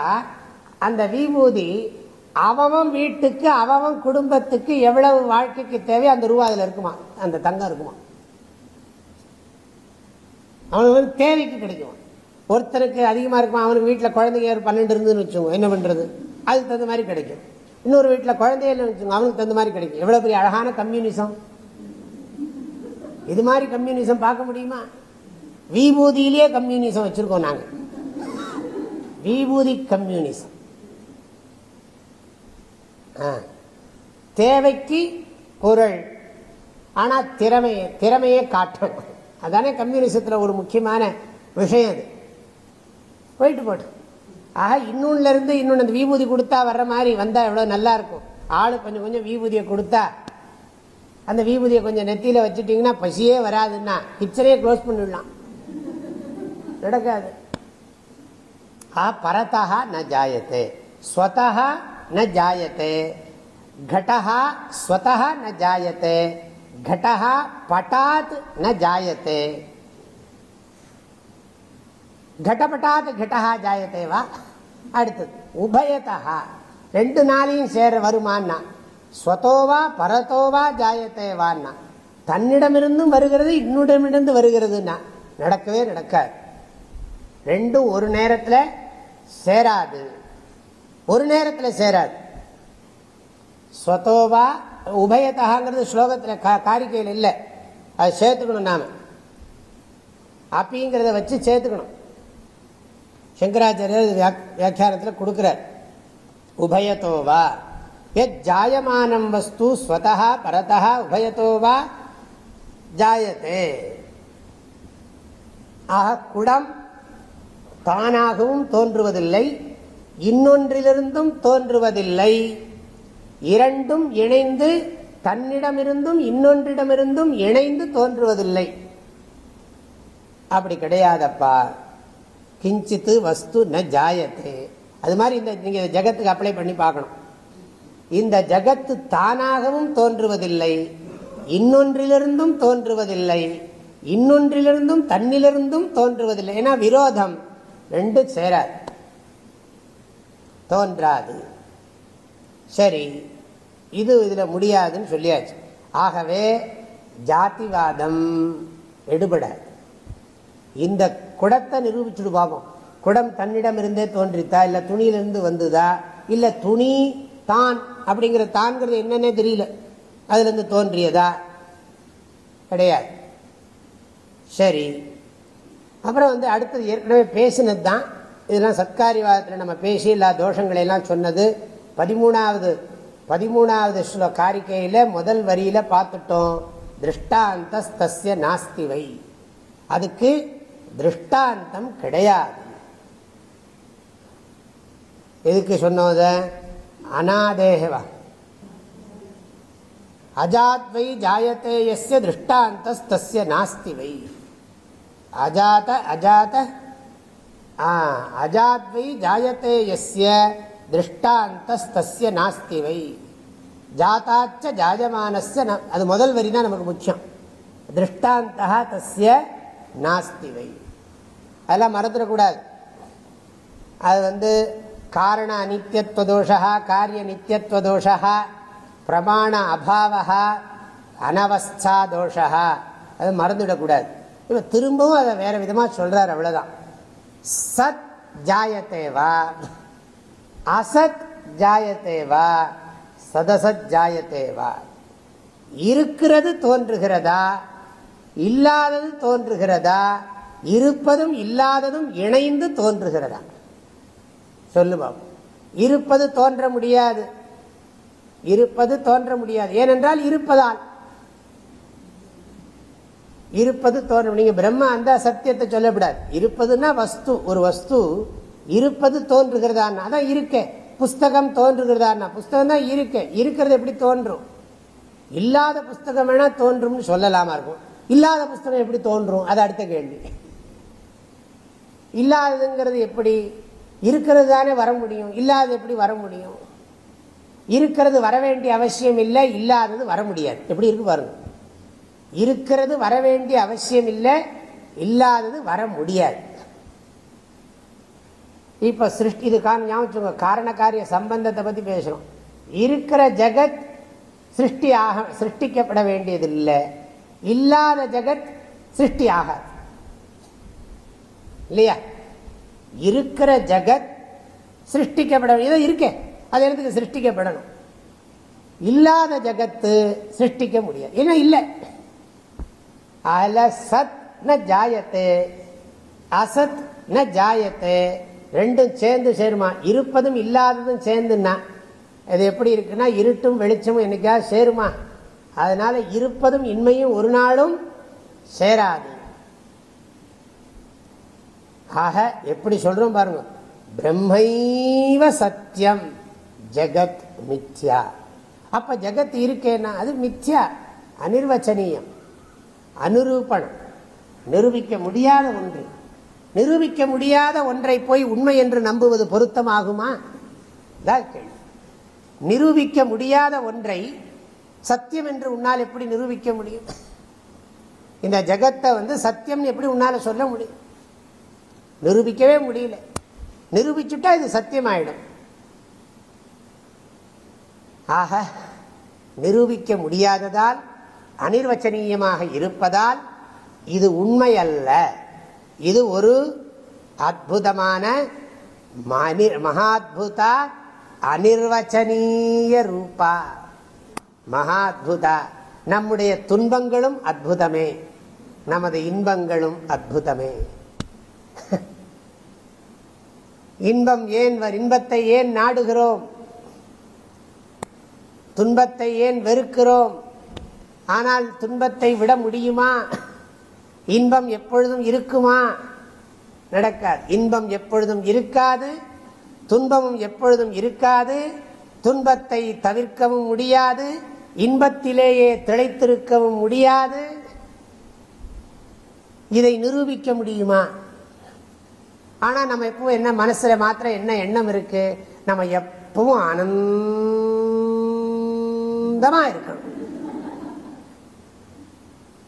அந்த விபூதி அவன் வீட்டுக்கு அவன் குடும்பத்துக்கு எவ்வளவு வாழ்க்கைக்கு தேவை அந்த ரூபா அதில் இருக்குமா அந்த தங்கம் இருக்குமா? அவனுக்கு தேவைக்கு கிடைக்கும். ஒருத்தருக்கு அதிகமாக இருக்கும் அவனுக்கு வீட்டில் குழந்தைங்க ஒரு பன்னெண்டு இருந்துன்னு வச்சுக்கோங்க என்ன பண்ணுறது அதுக்கு தகுந்த மாதிரி கிடைக்கும். இன்னொரு வீட்டில் குழந்தைய இல்லைன்னு வச்சுக்கோங்க அவனுக்கு தகுந்த மாதிரி கிடைக்கும். எவ்வளோ பெரிய அழகான கம்யூனிசம்? இது மாதிரி கம்யூனிசம் பார்க்க முடியுமா? விபூதியிலேயே கம்யூனிசம் வச்சுருக்கோம் நாங்கள் விபூதி கம்யூனிசம். தேவைக்கு பொருள் ஆனால் திறமையை திறமையை காட்டணும். அதானே கம்யூனிசத்தில் ஒரு முக்கியமான விஷயம் அது போயிட்டு போட்டு ஆக இன்னொன்னுல இருந்து இன்னொன்று அந்த விபூதி கொடுத்தா வர்ற மாதிரி வந்தா எவ்வளவு நல்லா இருக்கும் ஆளு கொஞ்சம் கொஞ்சம் விபூதியை கொடுத்தா அந்த விபூதியை கொஞ்சம் நெத்தியில வச்சுட்டீங்கன்னா பசியே வராதுன்னா கிச்சனையே க்ளோஸ் பண்ணிடலாம் நடக்காது ஆ பரதா ந ஜாயத்தே ஸ்வதா ந ஜாயத்தே घटः स्वतः न जायते घटः पटात् न जायते घटपटात् घटः जायते வா அடுத்தது உபயதா ரெண்டு நாளையும் சேர வருமானா ஸ்வதோவா பரதோவா ஜாயத்தே வான்னா தன்னிடமிருந்தும் வருகிறது இன்னுடமிருந்து வருகிறதுன்னா நடக்கவே நடக்காது ரெண்டும் ஒரு நேரத்தில் சேராது ஒரு நேரத்தில் சேராது ஸ்வதோவா உபயத்தகாங்கிறது ஸ்லோகத்தில் காரிக்கையில் இல்லை. அதை சேர்த்துக்கணும் நாம. அப்பிங்கிறத வச்சு சேர்த்துக்கணும். சங்கராச்சாரியர் வியாக்கியானத்தில் கொடுக்குறார். உபயத்தோவா. எத் ஜாயமானம் வஸ்து ஸ்வதா பரதா உபயத்தோவா ஜாயத்தே ஆக குடம் தானாகவும் தோன்றுவதில்லை இன்னொன்றிலிருந்தும் தோன்றுவதில்லை. இரண்டும் இணைந்து தன்னிடமிருந்தும் இன்னொன்றிடமிருந்தும் இணைந்து தோன்றுவதில்லை. அப்படி கிடையாதப்பா. கிஞ்சித்து வஸ்து ந ஜாயத்தே. அது மாதிரி இந்த நீங்க ஜகத்துக்கு அப்ளை பண்ணி பார்க்கணும். இந்த ஜகத்து தானாகவும் தோன்றுவதில்லை. இன்னொன்றிலிருந்தும் தோன்றுவதில்லை. இன்னொன்றிலிருந்தும் தன்னிலிருந்தும் தோன்றுவதில்லை. ஏன்னா விரோதம். ரெண்டும் சேராது. தோன்றாது. சரி இது இதில் முடியாதுன்னு சொல்லியாச்சு. ஆகவே ஜாதிவாதம் எடுபடாது. இந்த குடத்தை நிரூபிச்சுடு பார்ப்போம் குடம் தன்னிடம் இருந்தே தோன்றித்தா இல்லை துணியிலிருந்து வந்ததா இல்லை துணி தான் அப்படிங்கிற தான்கிறது என்னன்னே தெரியல. அதுலேருந்து தோன்றியதா? கிடையாது. சரி. அப்புறம் வந்து அடுத்தது ஏற்கனவே பேசினது தான் இதெல்லாம் சத்காரிவாதத்தில் நம்ம பேசி எல்லா தோஷங்களை எல்லாம் சொன்னது. பதிமூணாவது பதிமூணாவது ஸ்லோ காரிக்கையில் முதல் வரியில் பார்த்துட்டோம். திருஷ்டாந்தஸ்திய நாஸ்திவை. அதுக்கு திருஷ்டாந்தம் கிடையாது. எதுக்கு சொன்னோத அநாதேகவா அஜாத்வை ஜாயத்தே எஸ்ய திருஷ்டாந்தஸ்திய நாஸ்தி வை அஜாத அஜாத அஜாத்வை ஜாயத்தே எஸ்ய திருஷ்டாந்தஸ்திய நாஸ்தி வை. ஜாத்தாச்ச ஜாஜமானஸ்ய அது முதல் வரி தான் நமக்கு முக்கியம். திருஷ்டாந்தா தஸ்ய நாஸ்தி வை. அதெல்லாம் மறந்துடக்கூடாது. அது வந்து காரண அனித்யத்வதோஷா காரிய நித்தியத்வதோஷா பிரமாண அபாவா அனவஸ்தா தோஷா அது மறந்துவிடக்கூடாது இப்போ திரும்பவும் அதை வேறு விதமாக சொல்கிறார் அவ்வளோதான் சத் ஜாயத்தேவா. அசத் ஜாயத்தேவா சதசத் ஜாயத்தேவா. இருக்கிறது தோன்றுகிறதா? இல்லாதது தோன்றுகிறதா? இருப்பதும் இல்லாததும் இணைந்து தோன்றுகிறதா? சொல்லுவோம் இருப்பது தோன்ற முடியாது. இருப்பது தோன்ற முடியாது. ஏனென்றால் இருப்பதால். இருப்பது தோன்ற நீங்க பிரம்ம அந்த சத்தியத்தை சொல்லக்கூடாது இருப்பதுன்னா வஸ்து. ஒரு வஸ்து இருப்பது தோன்றுகிறதான்னா அதான் இருக்க. புஸ்தகம் தோன்றுகிறதான்னா புஸ்தகம் தான் இருக்க. இருக்கிறது எப்படி தோன்றும்? இல்லாத புஸ்தகம் வேணா தோன்றும்னு சொல்லலாமா இருக்கும். இல்லாத புஸ்தகம் எப்படி தோன்றும்? அது அடுத்த கேள்வி. இல்லாததுங்கிறது எப்படி? இருக்கிறது தானே வர முடியும். இல்லாத எப்படி வர முடியும்? இருக்கிறது வர வேண்டிய அவசியம் இல்லை இல்லாதது வர முடியாது. எப்படி இருக்கு பாருங்க. இருக்கிறது வர வேண்டிய அவசியம் இல்லை இல்லாதது வர முடியாது. இப்ப சிருஷ்டி இதுக்கான ஞாபகம் காரண காரிய சம்பந்தத்தை பத்தி பேசுறோம். இருக்கிற ஜெகத் சிருஷ்டி ஆக சிருஷ்டிக்கப்பட வேண்டியது இல்லை இல்லாத ஜெகத் சிருஷ்டி ஆகாது. இல்லையா? இருக்கிற ஜெகத் சிருஷ்டிக்கப்பட ஏதோ இருக்கேன் அது எனக்கு சிருஷ்டிக்கப்படணும்? இல்லாத ஜகத்து சிருஷ்டிக்க முடியாது. ஏன்னா இல்லை. அதில் சத் ந ஜாயத்தே அசத் ந ஜாயத்தே ரெண்டும் சேர்ந்து சேருமா? இருப்பதும் இல்லாததும் சேர்ந்துன்னா அது எப்படி இருக்குன்னா இருட்டும் வெளிச்சமும் என்னைக்காவது சேருமா? அதனால இருப்பதும் இன்மையும் ஒரு நாளும் சேராது. ஆக எப்படி சொல்றோம் பாருங்க. பிரம்மைவ சத்தியம் ஜெகத் மித்யா. அப்ப ஜெகத் இருக்கேன்னா அது மித்யா அனிர்வச்சனீயம் அனுரூபணம். நிரூபிக்க முடியாத ஒன்று. நிரூபிக்க முடியாத ஒன்றை போய் உண்மை என்று நம்புவது பொருத்தமாகுமா? நிரூபிக்க முடியாத ஒன்றை சத்தியம் என்று உன்னால் எப்படி நிரூபிக்க முடியும்? இந்த ஜெகத்தை வந்து சத்தியம் எப்படி உன்னால் சொல்ல முடியும்? நிரூபிக்கவே முடியல. நிரூபிச்சுட்டா இது சத்தியமாயிடும். ஆக நிரூபிக்க முடியாததால் அனிர்வச்சனீயமாக இருப்பதால் இது உண்மை அல்ல இது ஒரு அற்புதமான மகாத்புதா அனிர்வச்சனீய ரூபா. மகாத்புதா. நம்முடைய துன்பங்களும் அற்புதமே. நமது இன்பங்களும் அற்புதமே. இன்பம் ஏன் இன்பத்தை ஏன் நாடுகிறோம்? துன்பத்தை ஏன் வெறுக்கிறோம்? ஆனால் துன்பத்தை விட முடியுமா? இன்பம் எப்பொழுதும் இருக்குமா? நடக்காது. இன்பம் எப்பொழுதும் இருக்காது. துன்பமும் எப்பொழுதும் இருக்காது. துன்பத்தை தவிர்க்கவும் முடியாது. இன்பத்திலேயே திளைத்திருக்கவும் முடியாது. இதை நிரூபிக்க முடியுமா? ஆனால் நம்ம எப்பவும் என்ன மனசில் மாத்திரம் என்ன எண்ணம் இருக்கு? நம்ம எப்பவும் ஆனந்தமாக இருக்கணும்.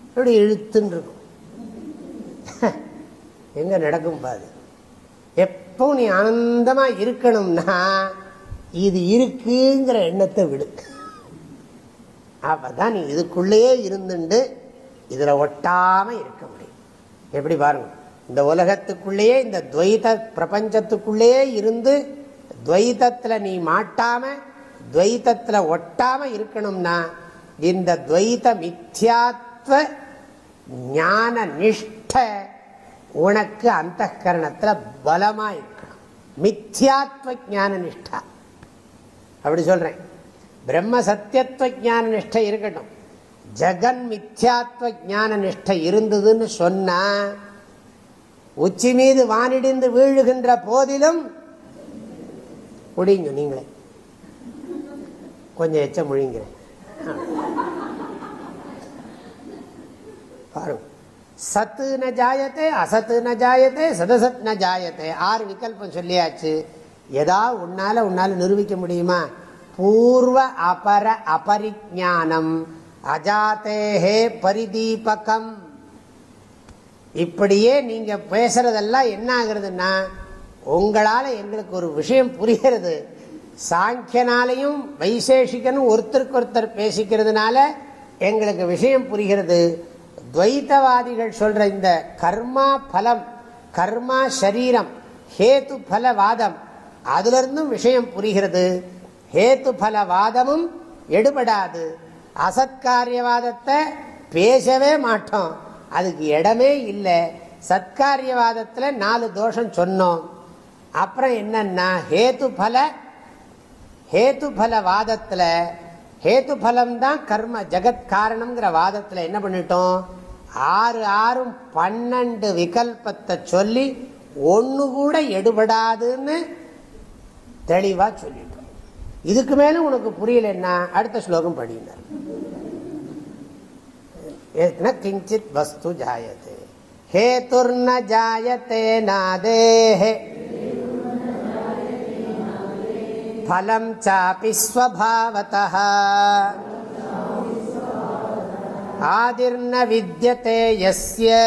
எப்படி இழுத்துன்னு இருக்கும் எங்க நடக்கும் பாது? எப்போ நீ ஆனந்தமாக இருக்கணும்னா இது இருக்குங்கிற எண்ணத்தை விடு. அப்பதான் நீ இதுக்குள்ளேயே இருந்துட்டு இதில் ஒட்டாமல் இருக்க முடியும். எப்படி பாருங்க? இந்த உலகத்துக்குள்ளேயே இந்த துவைத பிரபஞ்சத்துக்குள்ளேயே இருந்து துவைதத்தில் நீ மாட்டாம துவைதத்தில் ஒட்டாம இருக்கணும்னா இந்த துவைத மித்யாத்வ ஞான நிஷ்ட உனக்கு அந்த கரணத்தில் பலமா இருக்கணும் மித்யாத்வ ஞான நிஷ்டா அப்படி சொல்றேன். பிரம்ம சத்தியத்துவ ஞான நிஷ்டை இருக்கட்டும். ஜெகன் மித்யாத்வ ஞான நிஷ்டை இருந்ததுன்னு சொன்னா உச்சி மீது வானிடிந்து வீழுகின்ற போதிலும் முடிங்க நீங்களே. கொஞ்சம் எச்ச முழிங்கிறேன் பாருங்க. சத்து ந ஜாயத்தே அசத்து ந ஜாயத்தே சதசத் ந ஜாயத்தே. ஆறு விகல்பம் சொல்லியாச்சு. எதா உன்னால உன்னால நிரூபிக்க முடியுமா? பூர்வ அபர அபரிஜானம். அஜாத்தேஹே பரிதீபகம். இப்படியே நீங்க பேசுறதெல்லாம் என்ன ஆகுறதுன்னா உங்களால எங்களுக்கு ஒரு விஷயம் புரிகிறது. சாங்கியனாலையும் வைசேஷிகனும் ஒருத்தருக்கு ஒருத்தர் பேசிக்கிறதுனால எங்களுக்கு விஷயம் புரிகிறது. துவைத்தவாதிகள் சொல்ற இந்த கர்மா பலம் கர்மா சரீரம் ஹேத்து பலவாதம் அதுல இருந்தும் விஷயம் புரிகிறது. ஹேத்து பலவாதமும் எடுபடாது. அசத்காரியவாதத்தை பேசவே மாட்டோம். அதுக்கு இடமே இல்லை. சத்காரியவாதத்தில் நாலு தோஷம் சொன்னோம். அப்புறம் என்னன்னா ஹேத்து பல ஹேத்து பல வாதத்தில் ஹேத்துஃபலம் தான் கர்ம ஜெகத் காரணம்ங்கிற வாதத்தில் என்ன பண்ணிட்டோம்? ஆறு ஆறும் பன்னெண்டு விகல்பத்தை சொல்லி ஒன்று கூட எடுபடாதுன்னு தெளிவாக சொல்லிட்டோம். இதுக்கு மேலும் உனக்கு புரியலன்னா அடுத்த ஸ்லோகம் படினார் கிஞ்சித் வஸ்து ஜாயத்தே ஹேதுர்ன ஜாயத்தே நாதே. फलं चापि स्वभावतः आदिर्न विद्यते यस्य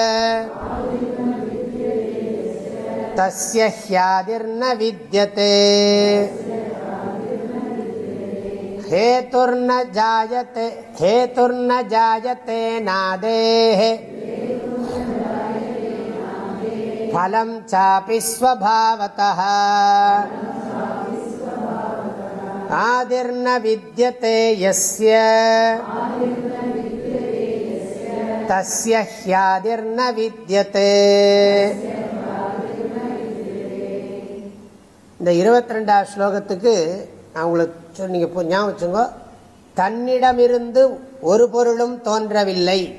तस्य ह्यादिर्न विद्यते हेतुर्न जायते हेतुर्न जायते नादेः फलं चापि स्वभावतः ஆதிர்ன வித்தியதே யஸ்ய. தஸ்ய ஹ்யாதிர்ன வித்தியதே இந்த இருபத்தி ஸ்லோகத்துக்கு அவங்களுக்கு உங்களுக்கு சொன்னீங்க ஞாபகம் வச்சுங்கோ தன்னிடமிருந்து ஒரு பொருளும் தோன்றவில்லை.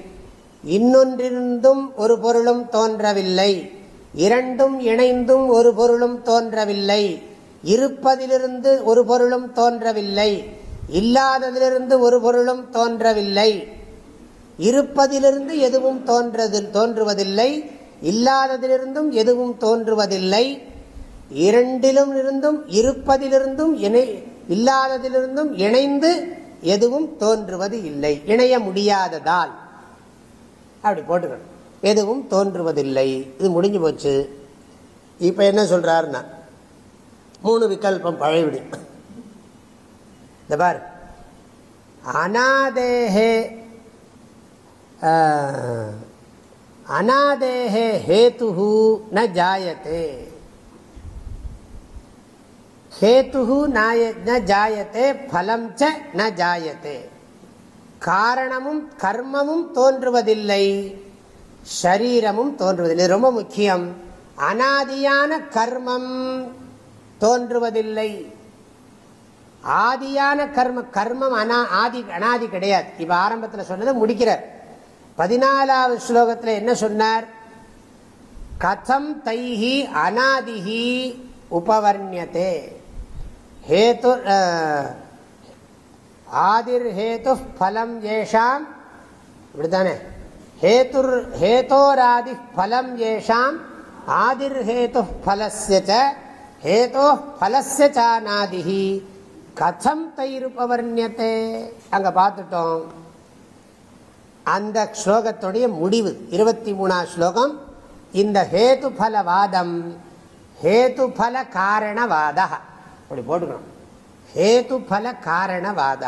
இன்னொன்றிருந்தும் ஒரு பொருளும் தோன்றவில்லை. இரண்டும் இணைந்தும் ஒரு பொருளும் தோன்றவில்லை. இருப்பதிலிருந்து ஒரு பொருளும் தோன்றவில்லை. இல்லாததிலிருந்து ஒரு பொருளும் தோன்றவில்லை. இருப்பதிலிருந்து எதுவும் தோன்றது தோன்றுவதில்லை. இல்லாததிலிருந்தும் எதுவும் தோன்றுவதில்லை. இரண்டிலும் இருந்தும் இருப்பதிலிருந்தும் இணை இல்லாததிலிருந்தும் இணைந்து எதுவும் தோன்றுவது இல்லை. இணைய முடியாததால். அப்படி போட்டுக்கணும். எதுவும் தோன்றுவதில்லை. இது முடிஞ்சு போச்சு. இப்போ என்ன சொல்கிறாருன்னா மூணு விகல்பம் பழையவிடும் இந்த பார். அநாதேகே அநாதேகே ஹேத்து ந ஜாயத்தே ஹேத்து ந ஜாயத்தே பலம் ச ந ஜாயத்தே காரணமும் கர்மமும் தோன்றுவதில்லை. ஷரீரமும் தோன்றுவதில்லை. ரொம்ப முக்கியம். அனாதியான கர்மம் தோன்றுவதில்லை. ஆதியான கர்ம கர்மம் அனா ஆதி அனாதி கிடையாது. இப்ப ஆரம்பத்தில் சொன்னதை முடிக்கிறார். பதினாலாவது ஸ்லோகத்தில் என்ன சொன்னார்? கதம் தைஹி அனாதிஹி உபவர்ணியதே. ஹேத்து ஆதிர் ஹேத்து பலம் ஏஷாம். இப்படித்தானே? ஹேத்துர் ஹேத்தோராதி பலம் ஏஷாம். ஆதிர் ஹேத்து பலஸ்ய ஹேதோ பலஸ்ய சாநாதிஹி கதம் தைருபவர்ணியத்தே அங்க பார்த்துட்டோம். அந்த ஸ்லோகத்துடைய முடிவு. இருபத்தி மூணாம் ஸ்லோகம். இந்த ஹேது பலவாதம் ஹேது காரணவாத. அப்படி போட்டுக்கணும். ஹேது பல காரணவாத.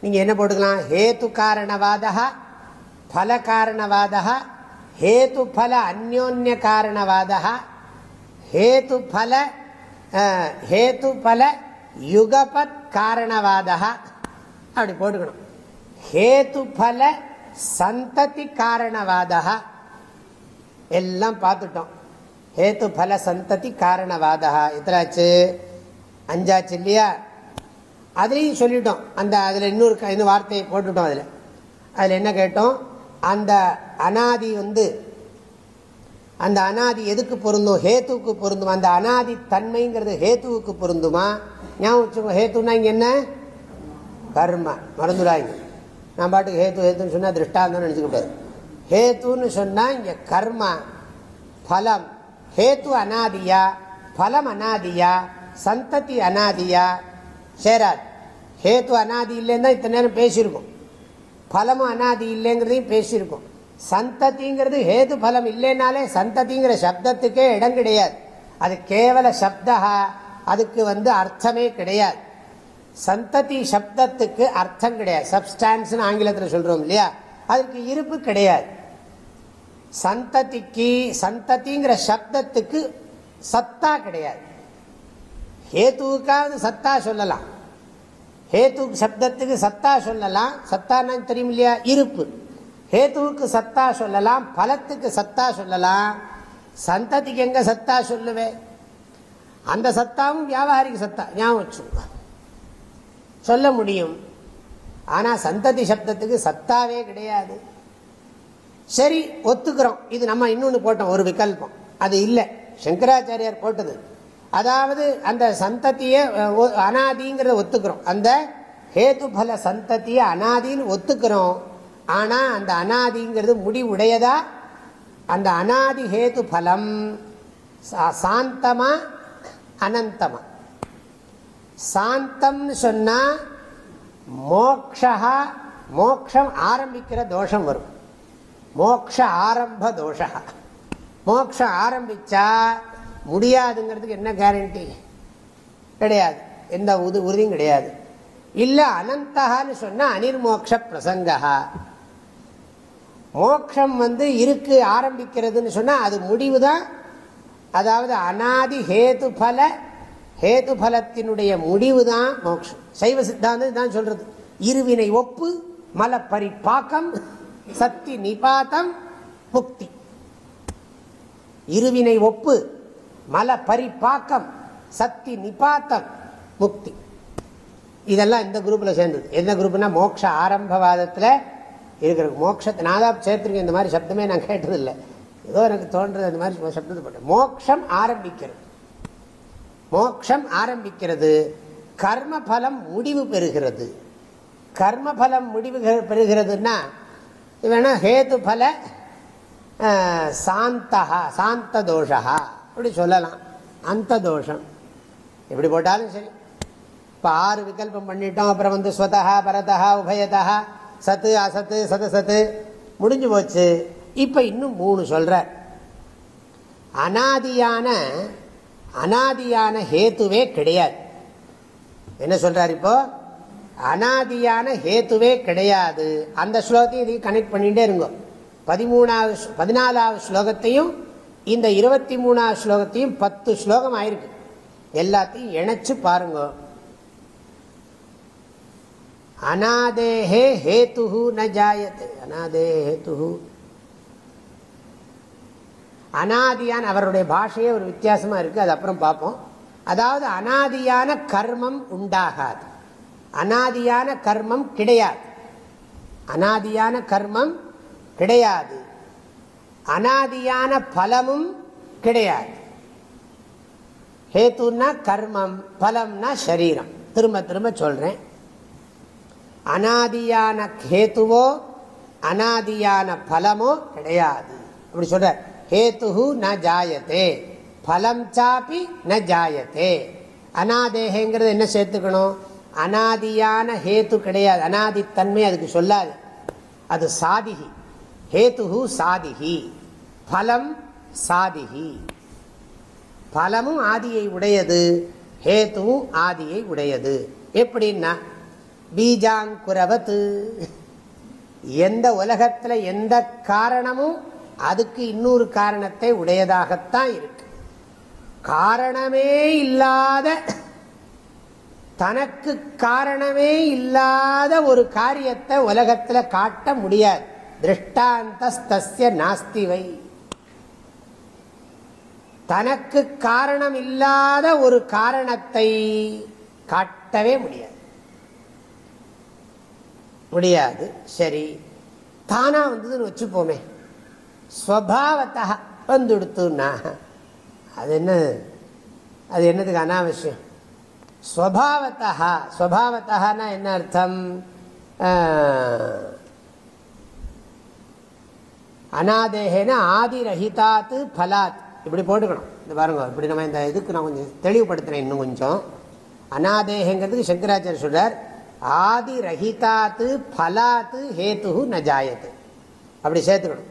நீங்க என்ன போட்டுக்கலாம்? ஹேத்து காரணவாத பல காரணவாத ஹேதுஃபல அந்யோன்ய காரணவாதா ஹேதுஃபல ஹேதுஃபல யுகபத் காரணவாதா அப்படி போட்டுக்கணும். ஹேதுஃபல சந்ததி காரணவாதா எல்லாம் பார்த்துட்டோம். ஹேத்து பல சந்ததி காரணவாதா எத்தனாச்சு? அஞ்சாச்சு இல்லையா? அதுலேயும் சொல்லிட்டோம். அந்த அதில் இன்னொரு இன்னும் வார்த்தையை போட்டுட்டோம் அதில். அதில் என்ன கேட்டோம்? அந்த அனாதி வந்து அந்த அனாதி எதுக்கு பொருந்தும்? ஹேத்துவுக்கு பொருந்தும்? அந்த அனாதி தன்மைங்கிறது ஹேத்துவுக்கு பொருந்துமா? ஞாபகம் வச்சுக்கோ ஹேத்துனா இங்கே என்ன? கர்ம. மறந்துடாங்க நான் பாட்டுக்கு ஹேத்து ஹேத்துன்னு சொன்னால் திருஷ்டாந்தம் நினச்சிக்கூடாது ஹேத்துன்னு சொன்னால் இங்கே கர்மா பலம். ஹேத்து அனாதியா பலம் அனாதியா சந்ததி அனாதியா சேராது. ஹேத்து அனாதி இல்லைன்னு தான் இத்தனை நேரம் பேசியிருக்கோம். பலமும் அனாதி இல்லைங்கிறதையும் பேசியிருக்கோம். சந்ததிங்கிறது ஹேது பலம் இல்லைனாலே சந்ததிங்கிற சப்தத்துக்கே இடம் கிடையாது. அது கேவல சப்தா அதுக்கு வந்து அர்த்தமே கிடையாது. சந்ததி சப்தத்துக்கு அர்த்தம் கிடையாது. சப்ஸ்டான்ஸ் ஆங்கிலத்தில் சொல்றோம் இல்லையா? அதுக்கு இருப்பு கிடையாது. சந்ததிக்கு சந்ததிங்கிற சப்தத்துக்கு சத்தா கிடையாது. ஹேத்துவுக்காவது சத்தா சொல்லலாம். ஹேத்து சப்தத்துக்கு சத்தா சொல்லலாம். சத்தான்னு தெரியும் இல்லையா இருப்பு. ஹேத்துவுக்கு சத்தா சொல்லலாம் பலத்துக்கு சத்தா சொல்லலாம். சந்ததிக்கு எங்க சத்தா சொல்லுவேன் அந்த சத்தாவும் வியாபாரிக சத்தா. ஞாபகம் வச்சுங்க சொல்ல முடியும். ஆனால் சந்ததி சப்தத்துக்கு சத்தாவே கிடையாது. சரி ஒத்துக்கிறோம். இது நம்ம இன்னொன்று போட்டோம் ஒரு விகல்பம். அது இல்லை. சங்கராச்சாரியார் போட்டது. அதாவது அந்த சந்ததியை அனாதிங்கிறத ஒத்துக்கிறோம். அந்த ஹேதுபல சந்ததியை அனாதின்னு ஒத்துக்கிறோம். ஆனால் அந்த அனாதிங்கிறது முடிவுடையதா? அந்த அனாதி ஹேது பலம். சாந்தமா அனந்தமா. சாந்தம்னு சொன்னா மோக்ஷா மோக்ஷம் ஆரம்பிக்கிற தோஷம் வரும். மோக்ஷ ஆரம்ப தோஷா மோக்ஷம் ஆரம்பிச்சா முடியாதுங்கிறதுக்கு என்ன கேரண்டி கிடையாது. எந்த உது உறுதியும் கிடையாது. இல்லை அனந்தகான்னு சொன்னால் அனிர்மோக்ஷ பிரசங்கா மோட்சம் வந்து இருக்கு ஆரம்பிக்கிறதுன்னு சொன்னால் அது முடிவு தான் அதாவது அனாதி ஹேது பல ஹேது பலத்தினுடைய முடிவு தான் மோட்சம் சைவ சித்தாந்தம் தான் சொல்றது. இருவினை ஒப்பு மலப்பரிப்பாக்கம் சக்தி நிபாதம் முக்தி. இருவினை ஒப்பு மல பரிப்பாக்கம் சக்தி நிபாத்தம் முக்தி. இதெல்லாம் இந்த குரூப்பில் சேர்ந்தது. எந்த குரூப்னா மோட்ச ஆரம்பவாதத்தில் இருக்கிற மோட்சத்தை நான் தான் சேர்த்துருக்கேன் இந்த மாதிரி சப்தமே நான் கேட்டதில்லை. ஏதோ எனக்கு தோன்றது அந்த மாதிரி சப்தத்தை போட்டேன் மோட்சம் ஆரம்பிக்கிறது. மோட்சம் ஆரம்பிக்கிறது கர்மபலம் முடிவு பெறுகிறது. கர்மபலம் முடிவு பெறுகிறதுனா வேணா ஹேது பல சாந்தகா சாந்த தோஷா அப்படி சொல்லலாம். அந்த தோஷம். எப்படி போட்டாலும் சரி. இப்போ ஆறு விகல்பம் பண்ணிட்டோம் அப்புறம் வந்து ஸ்வதா பரதா உபயதா சத்து அசத்து சதசத்து முடிஞ்சு போச்சு. இப்போ இன்னும் மூணு சொல்கிற அனாதியான அனாதியான ஹேத்துவே கிடையாது. என்ன சொல்கிறார் இப்போ? அனாதியான ஹேத்துவே கிடையாது. அந்த ஸ்லோகத்தையும் இதையும் கனெக்ட் பண்ணிகிட்டே இருங்கோ. பதிமூணாவது பதினாலாவது ஸ்லோகத்தையும் இந்த இருபத்தி மூணாவது ஸ்லோகத்தையும் பத்து ஸ்லோகம் ஆயிருக்கு. எல்லாத்தையும் இணைச்சு பாருங்க. அநாதேகே ஹேத்து ந ஜாயத்து அநாதே ஹேத்து அனாதியான அவருடைய பாஷையே ஒரு வித்தியாசமாக இருக்குது அது அப்புறம் பார்ப்போம். அதாவது அனாதியான கர்மம் உண்டாகாது. அனாதியான கர்மம் கிடையாது. அனாதியான கர்மம் கிடையாது. அனாதியான பலமும் கிடையாது. ஹேத்துன்னா கர்மம் பலம்னா சரீரம். திரும்ப திரும்ப சொல்கிறேன் அனாதியான ஹேத்துவோ அனாதியான பலமோ கிடையாது. அப்படி சொல்ற ஹேத்து ந ஜாயத்தே பலம் சாப்பி ந ஜாயத்தே அனாதேகங்கிறது என்ன சேர்த்துக்கணும்? அனாதியான ஹேத்து கிடையாது. அனாதித்தன்மை அதுக்கு சொல்லாது. அது சாதிகி. ஹேத்து சாதிகி. பலம் சாதிகி. பலமும் ஆதியை உடையது. ஹேத்துவும் ஆதியை உடையது. எப்படின்னா பீஜாங்குரவத்து எந்த உலகத்தில் எந்த காரணமும் அதுக்கு இன்னொரு காரணத்தை உடையதாகத்தான் இருக்கு. காரணமே இல்லாத தனக்கு காரணமே இல்லாத ஒரு காரியத்தை உலகத்தில் காட்ட முடியாது. திருஷ்டாந்தஸ்திய நாஸ்திவை. தனக்கு காரணம் இல்லாத ஒரு காரணத்தை காட்டவே முடியாது. முடியாது. சரி. தானாக வந்ததுன்னு வச்சுப்போமே. ஸ்வபாவத்தா வந்துடுத்துன்னா அது என்ன? அது என்னதுக்கு அனாவசியம்? ஸ்வபாவத்தா ஸ்வபாவத்தான்னா என்ன அர்த்தம்? அனாதேகேன ஆதிரஹிதாத்து பலாத். இப்படி போட்டுக்கணும். இந்த பாருங்க இப்படி நம்ம இந்த இதுக்கு நான் கொஞ்சம் தெளிவுபடுத்துறேன் இன்னும் கொஞ்சம். அனாதேகங்கிறதுக்கு சங்கராச்சாரிய சொல்றார் ஆதி ரஹிதாத்து பலாத்து ஹேத்து நஜாயத்து. அப்படி சேர்த்துக்கணும்.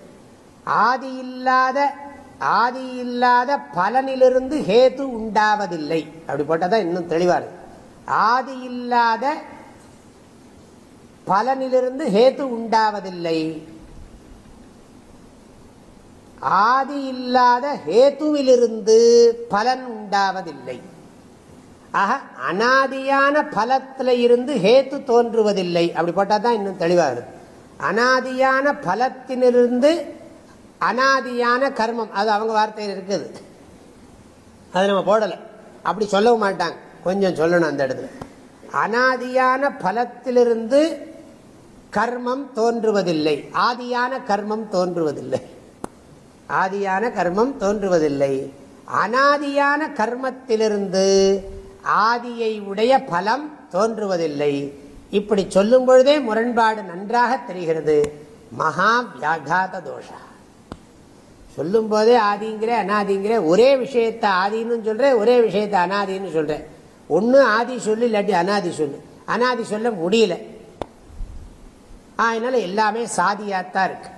ஆதி இல்லாத ஆதி இல்லாத பலனிலிருந்து ஹேத்து உண்டாவதில்லை. அப்படி போட்டால் தான் இன்னும் தெளிவாரு ஆதி இல்லாத பலனிலிருந்து ஹேத்து உண்டாவதில்லை. ஆதி இல்லாத ஹேத்துவிலிருந்து பலன் உண்டாவதில்லை. ஆக அனாதியான பலத்தில் இருந்து ஹேத்து தோன்றுவதில்லை. அப்படி போட்டால் தான் இன்னும் தெளிவாகுது. அனாதியான பலத்தினிலிருந்து அனாதியான கர்மம். அது அவங்க வார்த்தையில் இருக்குது. அது நம்ம போடலை. அப்படி சொல்லவும் மாட்டாங்க. கொஞ்சம் சொல்லணும் அந்த இடத்துல. அனாதியான பலத்திலிருந்து கர்மம் தோன்றுவதில்லை. ஆதியான கர்மம் தோன்றுவதில்லை. ஆதியான கர்மம் தோன்றுவதில்லை. அனாதியான கர்மத்திலிருந்து ஆதியை உடைய பலம் தோன்றுவதில்லை. இப்படி சொல்லும் பொழுதே முரண்பாடு நன்றாக தெரிகிறது. மகா வியாகாத தோஷா. சொல்லும் போதே ஆதிங்கிற அனாதிங்கிற ஒரே விஷயத்தை ஆதின்னு சொல்றேன் ஒரே விஷயத்தை அனாதின்னு சொல்றேன் ஒன்று ஆதி சொல்லு இல்லாட்டி அனாதி சொல்லு. அனாதி சொல்ல முடியல. அதனால எல்லாமே சாதியாத்தான் இருக்கு.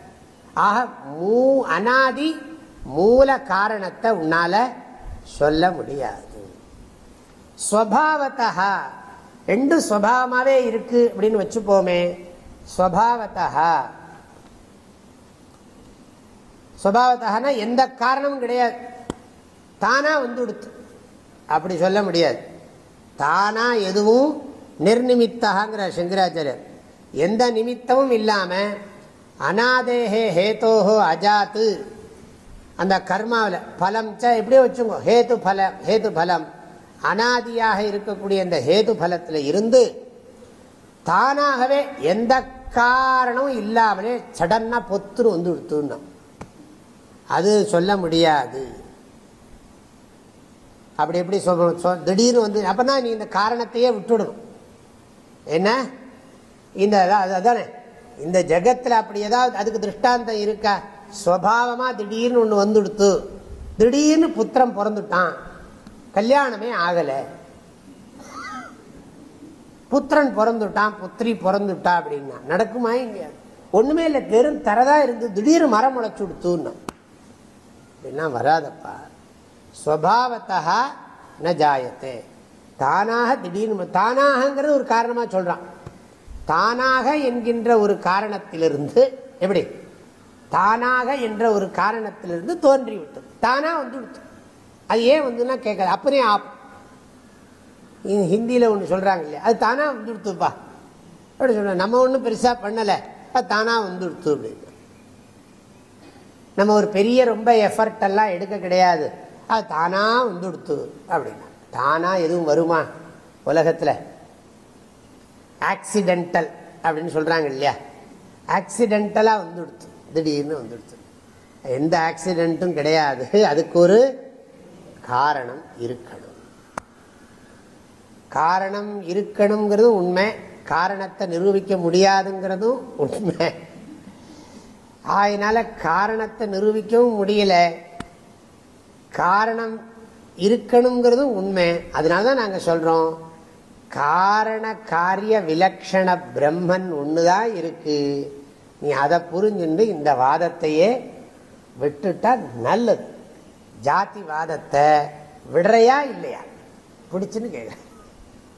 ஆக மூ அனாதி மூல காரணத்தை உன்னால சொல்ல முடியாது. ஸ்வபாவத்தா ரெண்டு ஸ்வபாவமாகவே இருக்கு அப்படின்னு வச்சுப்போமே. ஸ்வபாவத்தா ஸ்வபாவத்தான எந்த காரணமும் கிடையாது. தானா வந்துடுத்து. அப்படி சொல்ல முடியாது. தானா எதுவும் நிர்நிமித்தகாங்கிற சங்கராச்சாரியர். எந்த நிமித்தமும் இல்லாமல் அனாதேஹே ஹேத்தோஹோ அஜாத்து. அந்த கர்மாவில் பலம் ச எப்படியோ வச்சுக்கோ ஹேது பலம் ஹேது பலம். அனாதியாக இருக்கக்கூடிய இந்த ஹேது பலத்தில் இருந்து தானாகவே எந்த காரணமும் இல்லாமலே சடன்னா பொத்துரு வந்து கொடுத்துருந்தோம் அது சொல்ல முடியாது. அப்படி எப்படி சொல்ல திடீர்னு வந்து அப்பனா நீ இந்த காரணத்தையே விட்டுடணும். என்ன? இந்த அதானே இந்த ஜகத்தில் அப்படி ஏதாவது அதுக்கு திருஷ்டாந்தம் இருக்கா? ஸ்வபாவமாக திடீர்னு ஒன்று வந்துடுத்து திடீர்னு புத்திரம் பிறந்துட்டான். கல்யாணமே ஆகலை. புத்திரன் பிறந்துட்டான் புத்திரி பிறந்துட்டா அப்படின்னா. நடக்குமா இங்க? ஒண்ணுமே இல்லை வெறும் தரதா இருந்து திடீர்னு மரம் முளைச்சு விடுத்துன்னா. அப்படின்னா வராதப்பா. ஸ்வபாவத்தா ந ஜாயத்தே. தானாக திடீர்னு தானாகங்கிறது ஒரு காரணமாக சொல்கிறான் தானாக என்கின்ற ஒரு காரணத்திலிருந்து எப்படி? தானாக என்ற ஒரு காரணத்திலிருந்து தோன்றி விட்டது வந்து விட்டது. அது ஏன் வந்துன்னா கேட்காது. அப்பனே ஆப். ஹிந்தியில் ஒன்று சொல்கிறாங்க இல்லையா அது தானாக வந்துடுத்துப்பா அப்படி சொல்கிறேன் நம்ம ஒன்றும் பெருசாக பண்ணலை. அது தானாக வந்து அப்படின்னு நம்ம ஒரு பெரிய ரொம்ப எஃபர்ட் எல்லாம் எடுக்க கிடையாது. அது தானாக வந்து அப்படின்னா. தானாக எதுவும் வருமா? உலகத்தில். ஆக்சிடென்டல் அப்படின்னு சொல்கிறாங்க இல்லையா? ஆக்சிடென்டலாக வந்து விடுத்து திடீர்னு வந்துடுச்சு எந்த ஆக்சிடென்ட்டும் கிடையாது. அதுக்கு ஒரு காரணம் இருக்கணும். காரணம் இருக்கணுங்கிறதும் உண்மை. காரணத்தை நிரூபிக்க முடியாதுங்கிறதும் உண்மை. அதனால காரணத்தை நிரூபிக்கவும் முடியல. காரணம் இருக்கணுங்கிறதும் உண்மை. அதனால தான் நாங்கள் சொல்கிறோம் காரண காரிய விலக்ஷண பிரம்மன் ஒன்று தான் இருக்கு. நீ அதை புரிஞ்சுண்டு இந்த வாதத்தையே விட்டுட்டா நல்லது. ஜாதிவாதத்தை விடுறையா இல்லையா? பிடிச்சுன்னு கேட்க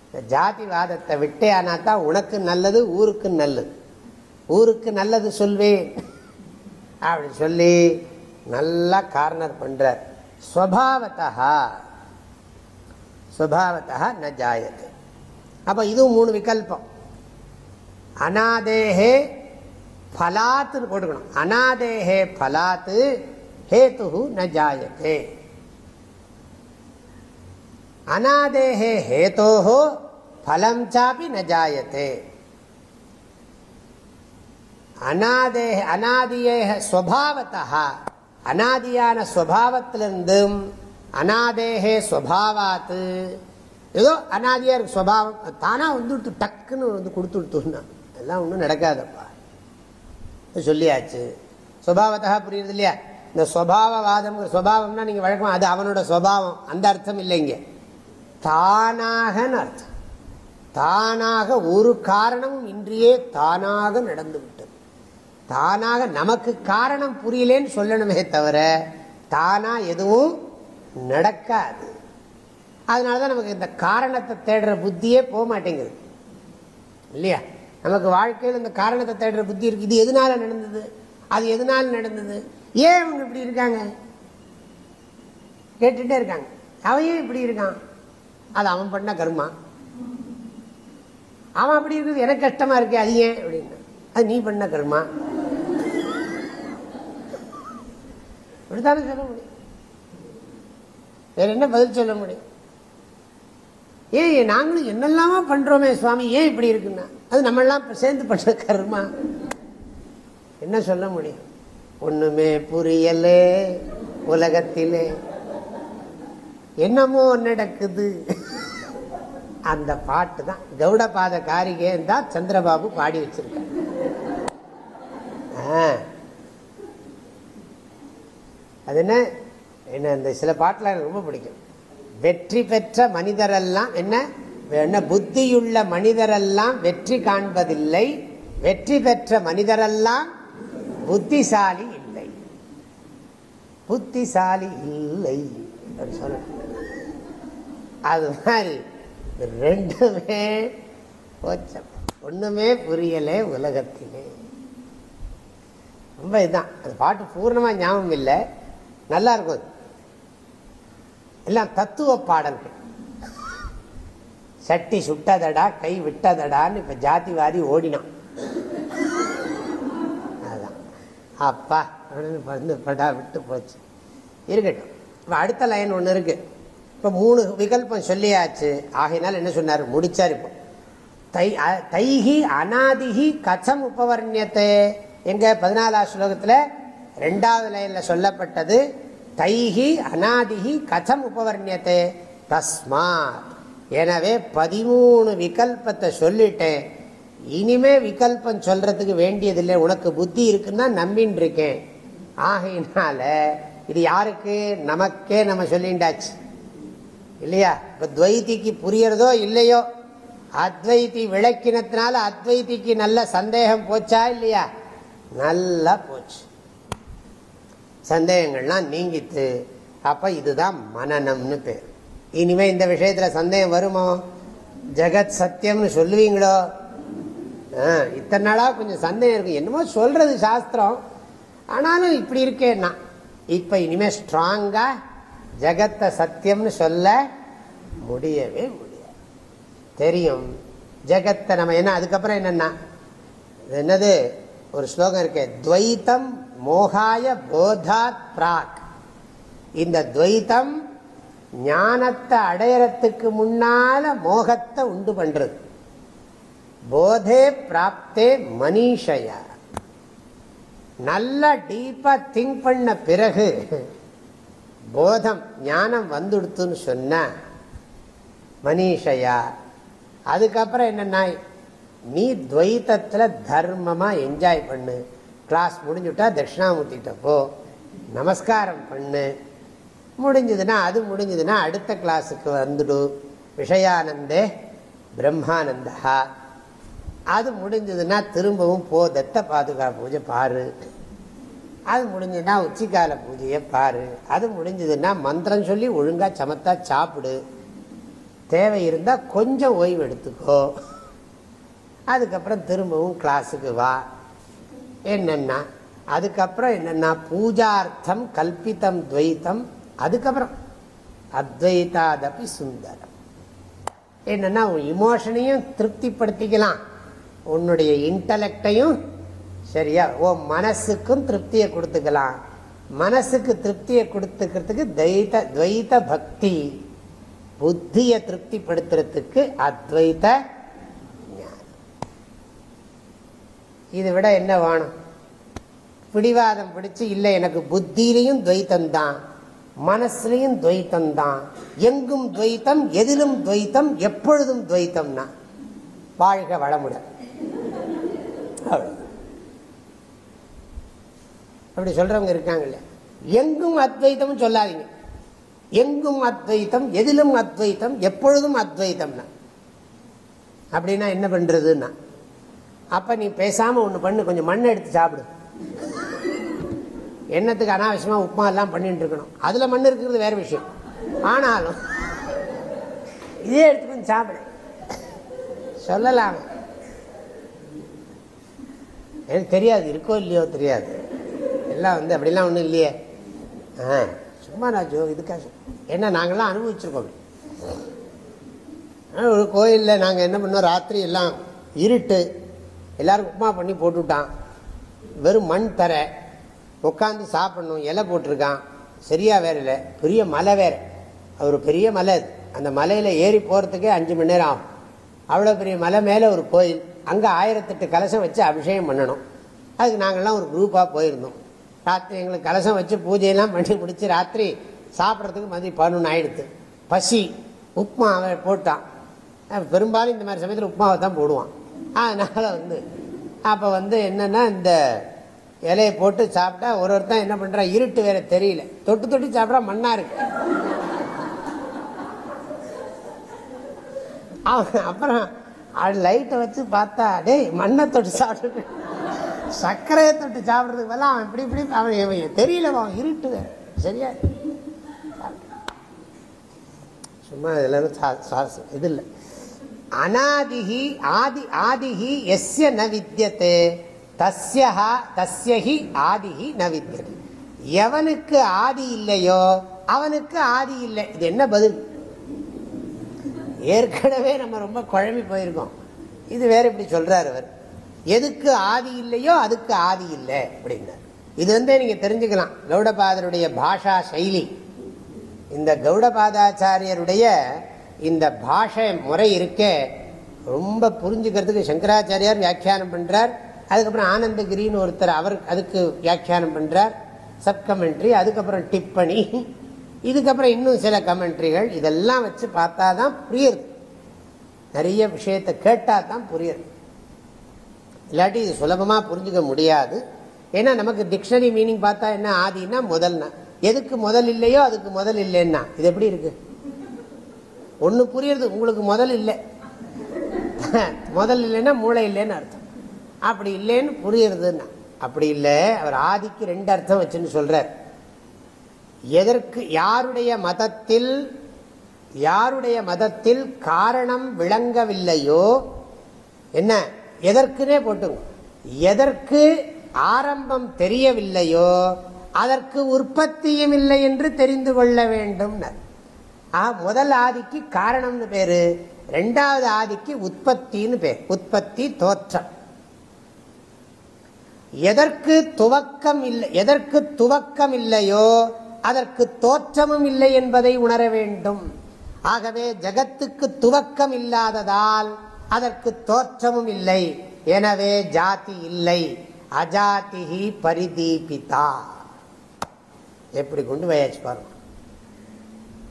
இந்த ஜாதி வாதத்தை தான் உனக்கு நல்லது ஊருக்கு நல்லது. ஊருக்கு நல்லது சொல்வேன். அப்படி சொல்லி நல்லா கார்னர் பண்ணுறார் ஸ்வபாவத்தா ஸ்வபாவத்தா ந ஜாயது. அப்போ இதுவும் மூணு விகல்பம். அநாதேகே பலாத்துன்னு போட்டுக்கணும். அநாதேகே பலாத்து ஹேத்து ந ஜாயத்தே அநாதேகே ஹேதோஹோ பலம் சாப்பி ந ஜாயத்தே அநாதே அநாதியே ஸ்வபாவத்தா அநாதியான ஸ்வபாவத்திலிருந்தும் அநாதேகே ஸ்வபாவாத்து ஏதோ அநாதியா இருக்கு ஸ்வபாவம். தானா வந்துட்டு டக்குன்னு வந்து கொடுத்துடுத்துன்னா எல்லாம் ஒன்றும் நடக்காதப்பா. சொல்லியாச்சு. ஸ்வபாவத்தா புரியுது இல்லையா? இந்த சுவாவவாதம் சுவாவம்னா நீங்கள் வழக்கம் அது அவனோட சுவாவம். அந்த அர்த்தம் இல்லைங்க தானாகன்னு அர்த்தம். தானாக ஒரு காரணமும் இன்றியே தானாக நடந்து விட்டது. தானாக நமக்கு காரணம் புரியலேன்னு சொல்லணுமே தவிர தானா எதுவும் நடக்காது. அதனால தான் நமக்கு இந்த காரணத்தை தேடுற புத்தியே போக மாட்டேங்குது. இல்லையா? நமக்கு வாழ்க்கையில் இந்த காரணத்தை தேடுற புத்தி இருக்கு. இது எதனால நடந்தது? அது எதனால நடந்தது? ஏன் அவங்க இப்படி இருக்காங்க? கேட்டுட்டே இருக்காங்க. அவையும் இப்படி இருக்கான். அது அவன் பண்ண கருமா. அவன் அப்படி இருக்குது எனக்கு கஷ்டமா இருக்கு அது ஏன் அப்படின்னு. அது நீ பண்ண கருமா. இப்படித்தானே சொல்ல முடியும்? வேற என்ன பதில் சொல்ல முடியும்? ஏன் நாங்களும் என்னெல்லாமா பண்றோமே சுவாமி ஏன் இப்படி இருக்குன்னா? அது நம்மெல்லாம் சேர்ந்து பண்ற கருமா. என்ன சொல்ல முடியும்? ஒண்ணுமே புரியலே உலகத்திலே. என்னமோ நடக்குது. அந்த பாட்டு தான். கௌடபாத காரிகேன் தான் சந்திரபாபு பாடி வச்சிருக்காரு. அது என்ன? என்ன இந்த சில பாட்டில் எனக்கு ரொம்ப பிடிக்கும். வெற்றி பெற்ற மனிதரெல்லாம் என்ன? என்ன புத்தியுள்ள மனிதரெல்லாம் வெற்றி காண்பதில்லை. வெற்றி பெற்ற மனிதரெல்லாம் புத்திசாலி இல்லை. புத்திசாலி இல்லை சொல்ல அது மாதிரி ரெண்டுமே போச்சம். ஒண்ணுமே புரியலே உலகத்திலே. ரொம்ப இதுதான். அந்த பாட்டு பூர்ணமா ஞாபகம் இல்லை. நல்லா இருக்கும். எல்லாம் தத்துவ பாடல்கள். சட்டி சுட்டதடா கை விட்டதடான்னு இப்ப ஜாதிவாதி ஓடினான். அப்பா அப்படின்னு வந்து படா விட்டு போச்சு. இருக்கட்டும். இப்போ அடுத்த லைன் ஒன்று இருக்கு. இப்போ மூணு விகல்பம் சொல்லியாச்சு. ஆகையினால் என்ன சொன்னார்? முடிச்சார் இப்போ. தை தைகி அநாதிகி கச்சம் உபவர்ணியத்தை. எங்கள் பதினாலாம் ஸ்லோகத்தில் ரெண்டாவது லைனில் சொல்லப்பட்டது தைகி அநாதிகி கச்சம் உபவர்ணியத்தை. தஸ்மாத். எனவே பதிமூணு விகல்பத்தை சொல்லிட்டேன். இனிமே விகல்பம் சொல்றதுக்கு வேண்டியதில்லை. உனக்கு புத்தி இருக்குன்னா நம்பின்னு இருக்கேன் ஆகையினால இது யாருக்கு? நமக்கே நம்ம சொல்லிண்டாச்சு. இல்லையா? இப்ப துவைத்திக்கு புரியறதோ இல்லையோ? அத்வைத்தி விளக்கினத்தினால அத்வைத்திக்கு நல்ல சந்தேகம் போச்சா இல்லையா? நல்லா போச்சு. சந்தேகங்கள்லாம் நீங்கித்து. அப்ப இதுதான் மனநம்னு பேர். இனிமே இந்த விஷயத்துல சந்தேகம் வருமோ? ஜெகத் சத்தியம்னு சொல்லுவீங்களோ? இத்தனை நாளாக கொஞ்சம் சந்தேகம் இருக்கு. என்னமோ சொல்றது சாஸ்திரம். ஆனாலும் இப்படி இருக்கேன்னா. இப்போ இனிமேல் ஸ்ட்ராங்காக ஜெகத்தை சத்தியம்னு சொல்ல முடியவே முடியாது. தெரியும். ஜெகத்தை நம்ம என்ன அதுக்கப்புறம் என்னன்னா என்னது ஒரு ஸ்லோகம் இருக்கு துவைத்தம் மோகாய போதாத் பிராக். இந்த துவைத்தம் ஞானத்தை அடையறத்துக்கு முன்னால மோகத்தை உண்டு பண்றது. போதே பிராப்தே மனிஷையா. நல்லா டீப்பா திங்க் பண்ண பிறகு போதம் ஞானம் வந்துடுத்துன்னு சொன்ன மனிஷயா. அதுக்கப்புறம் என்னன்னா நீ துவைத்தத்தில் தர்மமாக என்ஜாய் பண்ணு. கிளாஸ் முடிஞ்சுட்டா தட்சிணாமூர்த்திகிட்ட போ. நமஸ்காரம் பண்ணு. முடிஞ்சதுன்னா அது முடிஞ்சதுன்னா அடுத்த கிளாஸுக்கு வந்துடு. விஷயானந்தே பிரம்மானந்தா அது முடிஞ்சதுன்னா திரும்பவும் போ தத்த பாதுகா பூஜை பாரு. அது முடிஞ்சதுன்னா உச்சிக்கால பூஜையை பாரு. அது முடிஞ்சதுன்னா மந்திரம் சொல்லி ஒழுங்காக சமத்தா சாப்பிடு. தேவை இருந்தால் கொஞ்சம் ஓய்வு எடுத்துக்கோ. அதுக்கப்புறம் திரும்பவும் கிளாஸுக்கு வா. என்னென்னா அதுக்கப்புறம் என்னென்னா பூஜார்த்தம் கல்பித்தம் துவைத்தம் அதுக்கப்புறம் அத்வைதாதபி சுந்தரம். என்னென்னா உன் இமோஷனையும் திருப்திப்படுத்திக்கலாம். உன்னுடைய இன்டலெக்டையும் சரியா ஓ மனசுக்கும் திருப்தியை கொடுத்துக்கலாம். மனசுக்கு திருப்தியை கொடுத்துக்கிறதுக்கு துவைத துவைத பக்தி. புத்தியை திருப்திப்படுத்துறதுக்கு அத்வைத இதை விட என்ன வேணும்? பிடிவாதம் பிடிச்சு இல்லை எனக்கு புத்தியிலையும் துவைத்தம் தான். மனசுலையும் துவைத்தந்தான் எங்கும் துவைத்தம் எதிலும் துவைத்தம் எப்பொழுதும் துவைத்தம்னா வாழ்க வளமுடன். அப்படி சொல்றவங்க இருக்காங்கல்ல. எங்கும் அத்வைத்தம் சொல்லாதீங்க. எங்கும் அத்வைத்தம் எதிலும் அத்வைத்தம் எப்பொழுதும் அத்வைத்தம்னா. அப்படின்னா என்ன பண்றதுன்னா அப்ப நீ பேசாம ஒண்ணு பண்ணு கொஞ்சம் மண் எடுத்து சாப்பிடு. எண்ணத்துக்கு அனாவசியமா உப்புமா எல்லாம் பண்ணிட்டு இருக்கணும். அதுல மண் இருக்கிறது வேற விஷயம். ஆனாலும் இதே எடுத்துக்கொண்டு சாப்பிடு. சொல்லலாம் எனக்கு தெரியாது இருக்கோ இல்லையோ தெரியாது. எல்லாம் வந்து அப்படிலாம் ஒன்றும் இல்லையே. ஆ சும்மா நான் ஜோ இதுக்காக ஏன்னா நாங்கள்லாம் அனுபவிச்சிருக்கோம். ஆனால் ஒரு கோயிலில் நாங்கள் என்ன பண்ணோம் ராத்திரி எல்லாம் இருட்டு எல்லோரும் உப்புமா பண்ணி போட்டுவிட்டான். வெறும் மண் தர உட்காந்து சாப்பிடணும் இலை போட்டிருக்கான். சரியாக வேற இல்லை பெரிய மலை வேறு. ஒரு பெரிய மலை அது. அந்த மலையில் ஏறி போகிறதுக்கே அஞ்சு மணி நேரம் ஆகும். அவ்வளோ பெரிய மலை மேலே ஒரு கோயில். அங்கே ஆயிரத்தெட்டு கலசம் வச்சு அபிஷேகம் பண்ணணும். அதுக்கு நாங்கள்லாம் ஒரு குரூப்பாக போயிருந்தோம். ராத்திரி எங்களுக்கு கலசம் வச்சு பூஜையெல்லாம் பண்ணி முடித்து ராத்திரி சாப்பிட்றதுக்கு மதியம் பதினொன்று ஆயிடுத்து. பசி உப்புமா அவன் போட்டான் பெரும்பாலும் இந்த மாதிரி சமயத்தில் உப்புமாவை தான் போடுவான். அதனால் வந்து அப்போ வந்து என்னென்னா இந்த இலையை போட்டு சாப்பிட்டா ஒரு ஒருத்தன் என்ன பண்ணுறான் இருட்டு வேற தெரியல. தொட்டு தொட்டு சாப்பிட்றா மண்ணாக இருக்கு. அவன் அப்புறம் அது லைட்டை வச்சு பார்த்தா டேய் மண்ணை தொட்டு சாப்பிட்டு சர்க்கரையை தொட்டு சாப்பிட்றதுக்கு பதிலாக அவன் இப்படி இப்படி அவன் இவன் தெரியல அவன் இருட்டு சரியா? சும்மா இதெல்லாம் சா- இது இல்லை. அநாதிகி ஆதி ஆதிகி எஸ்ய ந வித்தியத்தே தஸ்யஹா தஸ்யஹி ஆதிகி ந வித்தியது. எவனுக்கு ஆதி இல்லையோ அவனுக்கு ஆதி இல்லை. இது என்ன பதில்? ஏற்கனவே நம்ம ரொம்ப குழம்பி போயிருக்கோம். இது வேற இப்படி சொல்றார் அவர். எதுக்கு ஆதி இல்லையோ அதுக்கு ஆதி இல்லை அப்படின்னார். இது வந்து நீங்க தெரிஞ்சுக்கலாம். கௌடபாதருடைய பாஷா சைலி. இந்த கௌடபாதாச்சாரியருடைய இந்த பாஷை முறை இருக்கே ரொம்ப புரிஞ்சுக்கிறதுக்கு சங்கராச்சாரியார் வியாக்கியானம் பண்றார். அதுக்கப்புறம் ஆனந்தகிரின்னு ஒருத்தர் அவர் அதுக்கு வியாக்கியானம் பண்றார். சப்கமெண்ட்ரி அதுக்கப்புறம் டிப்பணி இதுக்கப்புறம் இன்னும் சில கமெண்ட்ரிகள் இதெல்லாம் வச்சு பார்த்தா தான் புரியுது. நிறைய விஷயத்தை கேட்டால் தான் புரியுது. இல்லாட்டி இது சுலபமாக புரிஞ்சுக்க முடியாது. ஏன்னா நமக்கு டிக்ஷனரி மீனிங் பார்த்தா என்ன? ஆதின்னா முதல்னா. எதுக்கு முதல் இல்லையோ அதுக்கு முதல் இல்லைன்னா. இது எப்படி இருக்கு? ஒன்று புரியுறது உங்களுக்கு முதல் இல்லை. முதல் இல்லைன்னா மூளை இல்லைன்னு அர்த்தம். அப்படி இல்லைன்னு புரியுறதுன்னா. அப்படி இல்லை அவர் ஆதிக்கு ரெண்டு அர்த்தம் வச்சுன்னு சொல்கிறார் எதற்கு யாருடைய மதத்தில் யாருடைய மதத்தில் காரணம் விளங்கவில்லையோ என்ன எதற்குனே போட்டுங்க. எதற்கு ஆரம்பம் தெரியவில்லையோ அதற்கு உற்பத்தியும் இல்லை என்று தெரிந்து கொள்ள வேண்டும் முதல் ஆதிக்கு காரணம்னு பேரு ரெண்டாவது ஆதிக்கு உற்பத்தின்னு பேர் உற்பத்தி தோற்றம். எதற்கு துவக்கம் இல்லை எதற்கு துவக்கம் இல்லையோ அதற்கு தோற்றமும் இல்லை என்பதை உணர வேண்டும். ஆகவே ஜகத்துக்கு துவக்கம் இல்லாததால் அதற்கு தோற்றமும் இல்லை. எனவே ஜாதி இல்லை. அஜாதிஹி பரிதீபிதா. எப்படி கொண்டு வயாச்சு பாருங்க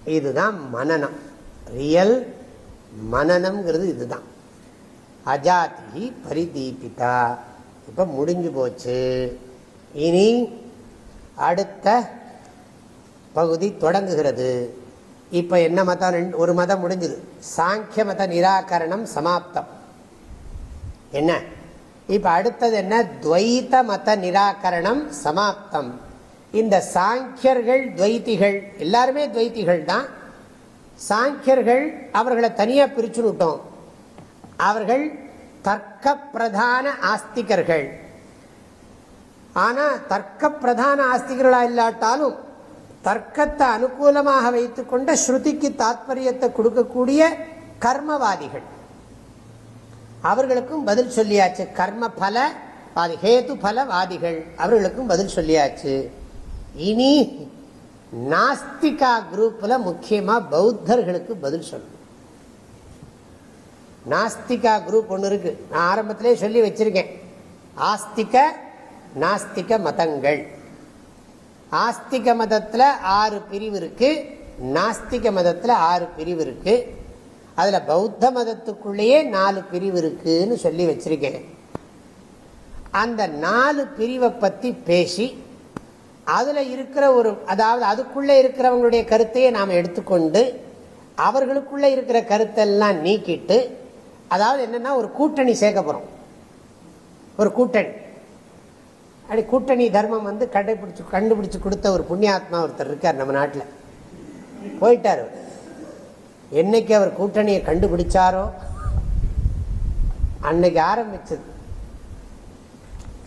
இதுதான் மனநம். ரியல் மனநம்ங்கிறது இதுதான். அஜாதி பரிதீபிதா. இப்ப முடிஞ்சு போச்சு. இனி அடுத்த பகுதி தொடங்குகிறது. இப்போ என்ன மதம்? ரெண்டு ஒரு மதம் முடிஞ்சது. சாங்கிய மத நிராகரணம் சமாப்தம். என்ன? இப்போ அடுத்தது என்ன? துவைத்த மத நிராகரணம் சமாப்தம். இந்த சாங்கியர்கள் துவைத்திகள் எல்லாருமே துவைத்திகள் தான். சாங்கியர்கள் அவர்களை தனியாக பிரிச்சு விட்டோம். அவர்கள் தர்க்க பிரதான ஆஸ்திகர்கள். ஆனால் தர்க்க பிரதான ஆஸ்திகர்களாக இல்லாட்டாலும் தர்க்கத்தை அனுகூலமாக வைத்துக்கொண்ட ஸ்ருதிக்கு தாத்பரியத்தை கொடுக்கக்கூடிய கர்மவாதிகள். அவர்களுக்கும் பதில் சொல்லியாச்சு. கர்ம பல வாதி ஹேது பலவாதிகள். அவர்களுக்கும் பதில் சொல்லியாச்சு. இனி நாஸ்திகா குரூப்ல முக்கியமா பௌத்தர்களுக்கு பதில் சொல்லணும். நாஸ்திகா குரூப் ஒன்று இருக்கு. நான் ஆரம்பத்திலே சொல்லி வச்சிருக்கேன். ஆஸ்திக நாஸ்திக மதங்கள். ஆஸ்திக மதத்தில் ஆறு பிரிவு இருக்கு. நாஸ்திக மதத்தில் ஆறு பிரிவு இருக்கு. அதில் பௌத்த மதத்துக்குள்ளேயே நாலு பிரிவு இருக்குன்னு சொல்லி வச்சிருக்கேன். அந்த நாலு பிரிவை பற்றி பேசி அதில் இருக்கிற ஒரு அதாவது அதுக்குள்ளே இருக்கிறவங்களுடைய கருத்தையே நாம் எடுத்துக்கொண்டு அவர்களுக்குள்ளே இருக்கிற கருத்தெல்லாம் நீக்கிட்டு அதாவது என்னன்னா ஒரு கூட்டணி சேர்க்க போகிறோம் ஒரு கூட்டணி. அப்படி கூட்டணி தர்மம் வந்து கண்டுபிடிச்சு கண்டுபிடிச்சு கொடுத்த ஒரு புண்ணியாத்மா ஒருத்தர் இருக்கார் நம்ம நாட்டில். போயிட்டார் என்னைக்கு அவர் கூட்டணியை கண்டுபிடிச்சாரோ அன்னைக்கு ஆரம்பிச்சது.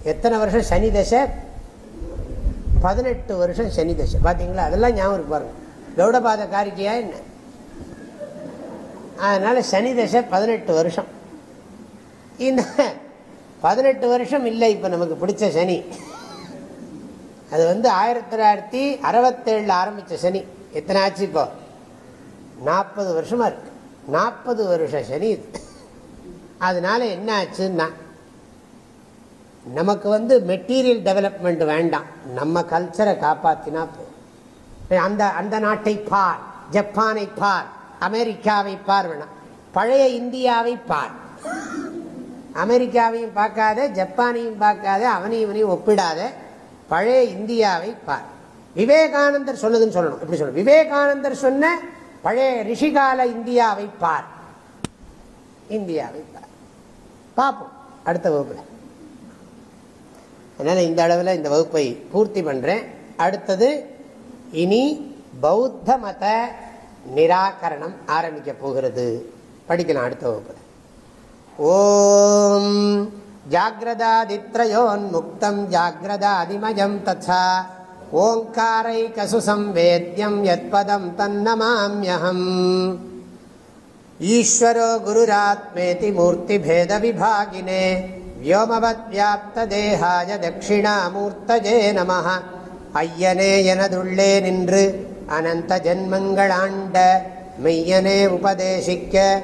எத்தனை வருஷம்? சனி தசை? பதினெட்டு வருஷம் சனி தசை. பார்த்தீங்களா அதெல்லாம் ஞாபகம் பாருங்க. கௌடபாத காரிக்கையா என்ன? அதனால சனி தசை பதினெட்டு வருஷம். இந்த பதினெட்டு வருஷம் இல்லை இப்போ நமக்கு பிடிச்ச சனி. அது வந்து ஆயிரத்தி தொள்ளாயிரத்தி அறுபத்தேழில் ஆரம்பித்த சனி. எத்தனை ஆச்சு இப்போ? நாற்பது வருஷமாக இருக்கு. நாற்பது வருஷம் சனி இது. அதனால என்ன ஆச்சுன்னா நமக்கு வந்து மெட்டீரியல் டெவலப்மெண்ட் வேண்டாம். நம்ம கல்ச்சரை காப்பாற்றினா போதும். அந்த அந்த நாட்டை பார் ஜப்பானை பார் அமெரிக்காவை பார் வேணாம். பழைய இந்தியாவை பார். அமெரிக்காவையும் பார்க்காத ஜப்பானையும் பார்க்காத அவனையும் இவனையும் ஒப்பிடாத பழைய இந்தியாவை பார். விவேகானந்தர் சொன்னதுன்னு சொல்லணும். எப்படி சொல்லணும்? விவேகானந்தர் சொன்ன பழைய ரிஷிகால இந்தியாவை பார். இந்தியாவை பார். பார்ப்போம். அடுத்த வகுப்பில். அதனால் இந்த அளவில் இந்த வகுப்பை பூர்த்தி பண்ணுறேன் அடுத்தது இனி பௌத்த மத நிராகரணம் ஆரம்பிக்க போகிறது. படிக்கலாம் அடுத்த வகுப்பில். ஓம் ஜாகிரதாதித்ரயோன்முக்தம் ஜாகிரதாதிமயம் ததா. ஓங்காரைகசு சம்வேத்யம் யத்பதம் தன்னமாம்யஹம். ஈஸ்வரோ குருராத்மேதி மூர்த்திபேத விபாகினே வியோமவத்யாப்ததேகாய தட்சிணாமூர்த்தஜே நம ஐயனே எனதுள்ளே நின்று அனந்த ஜென்மங்களாண்ட மெய்யனே உபதேசிக்க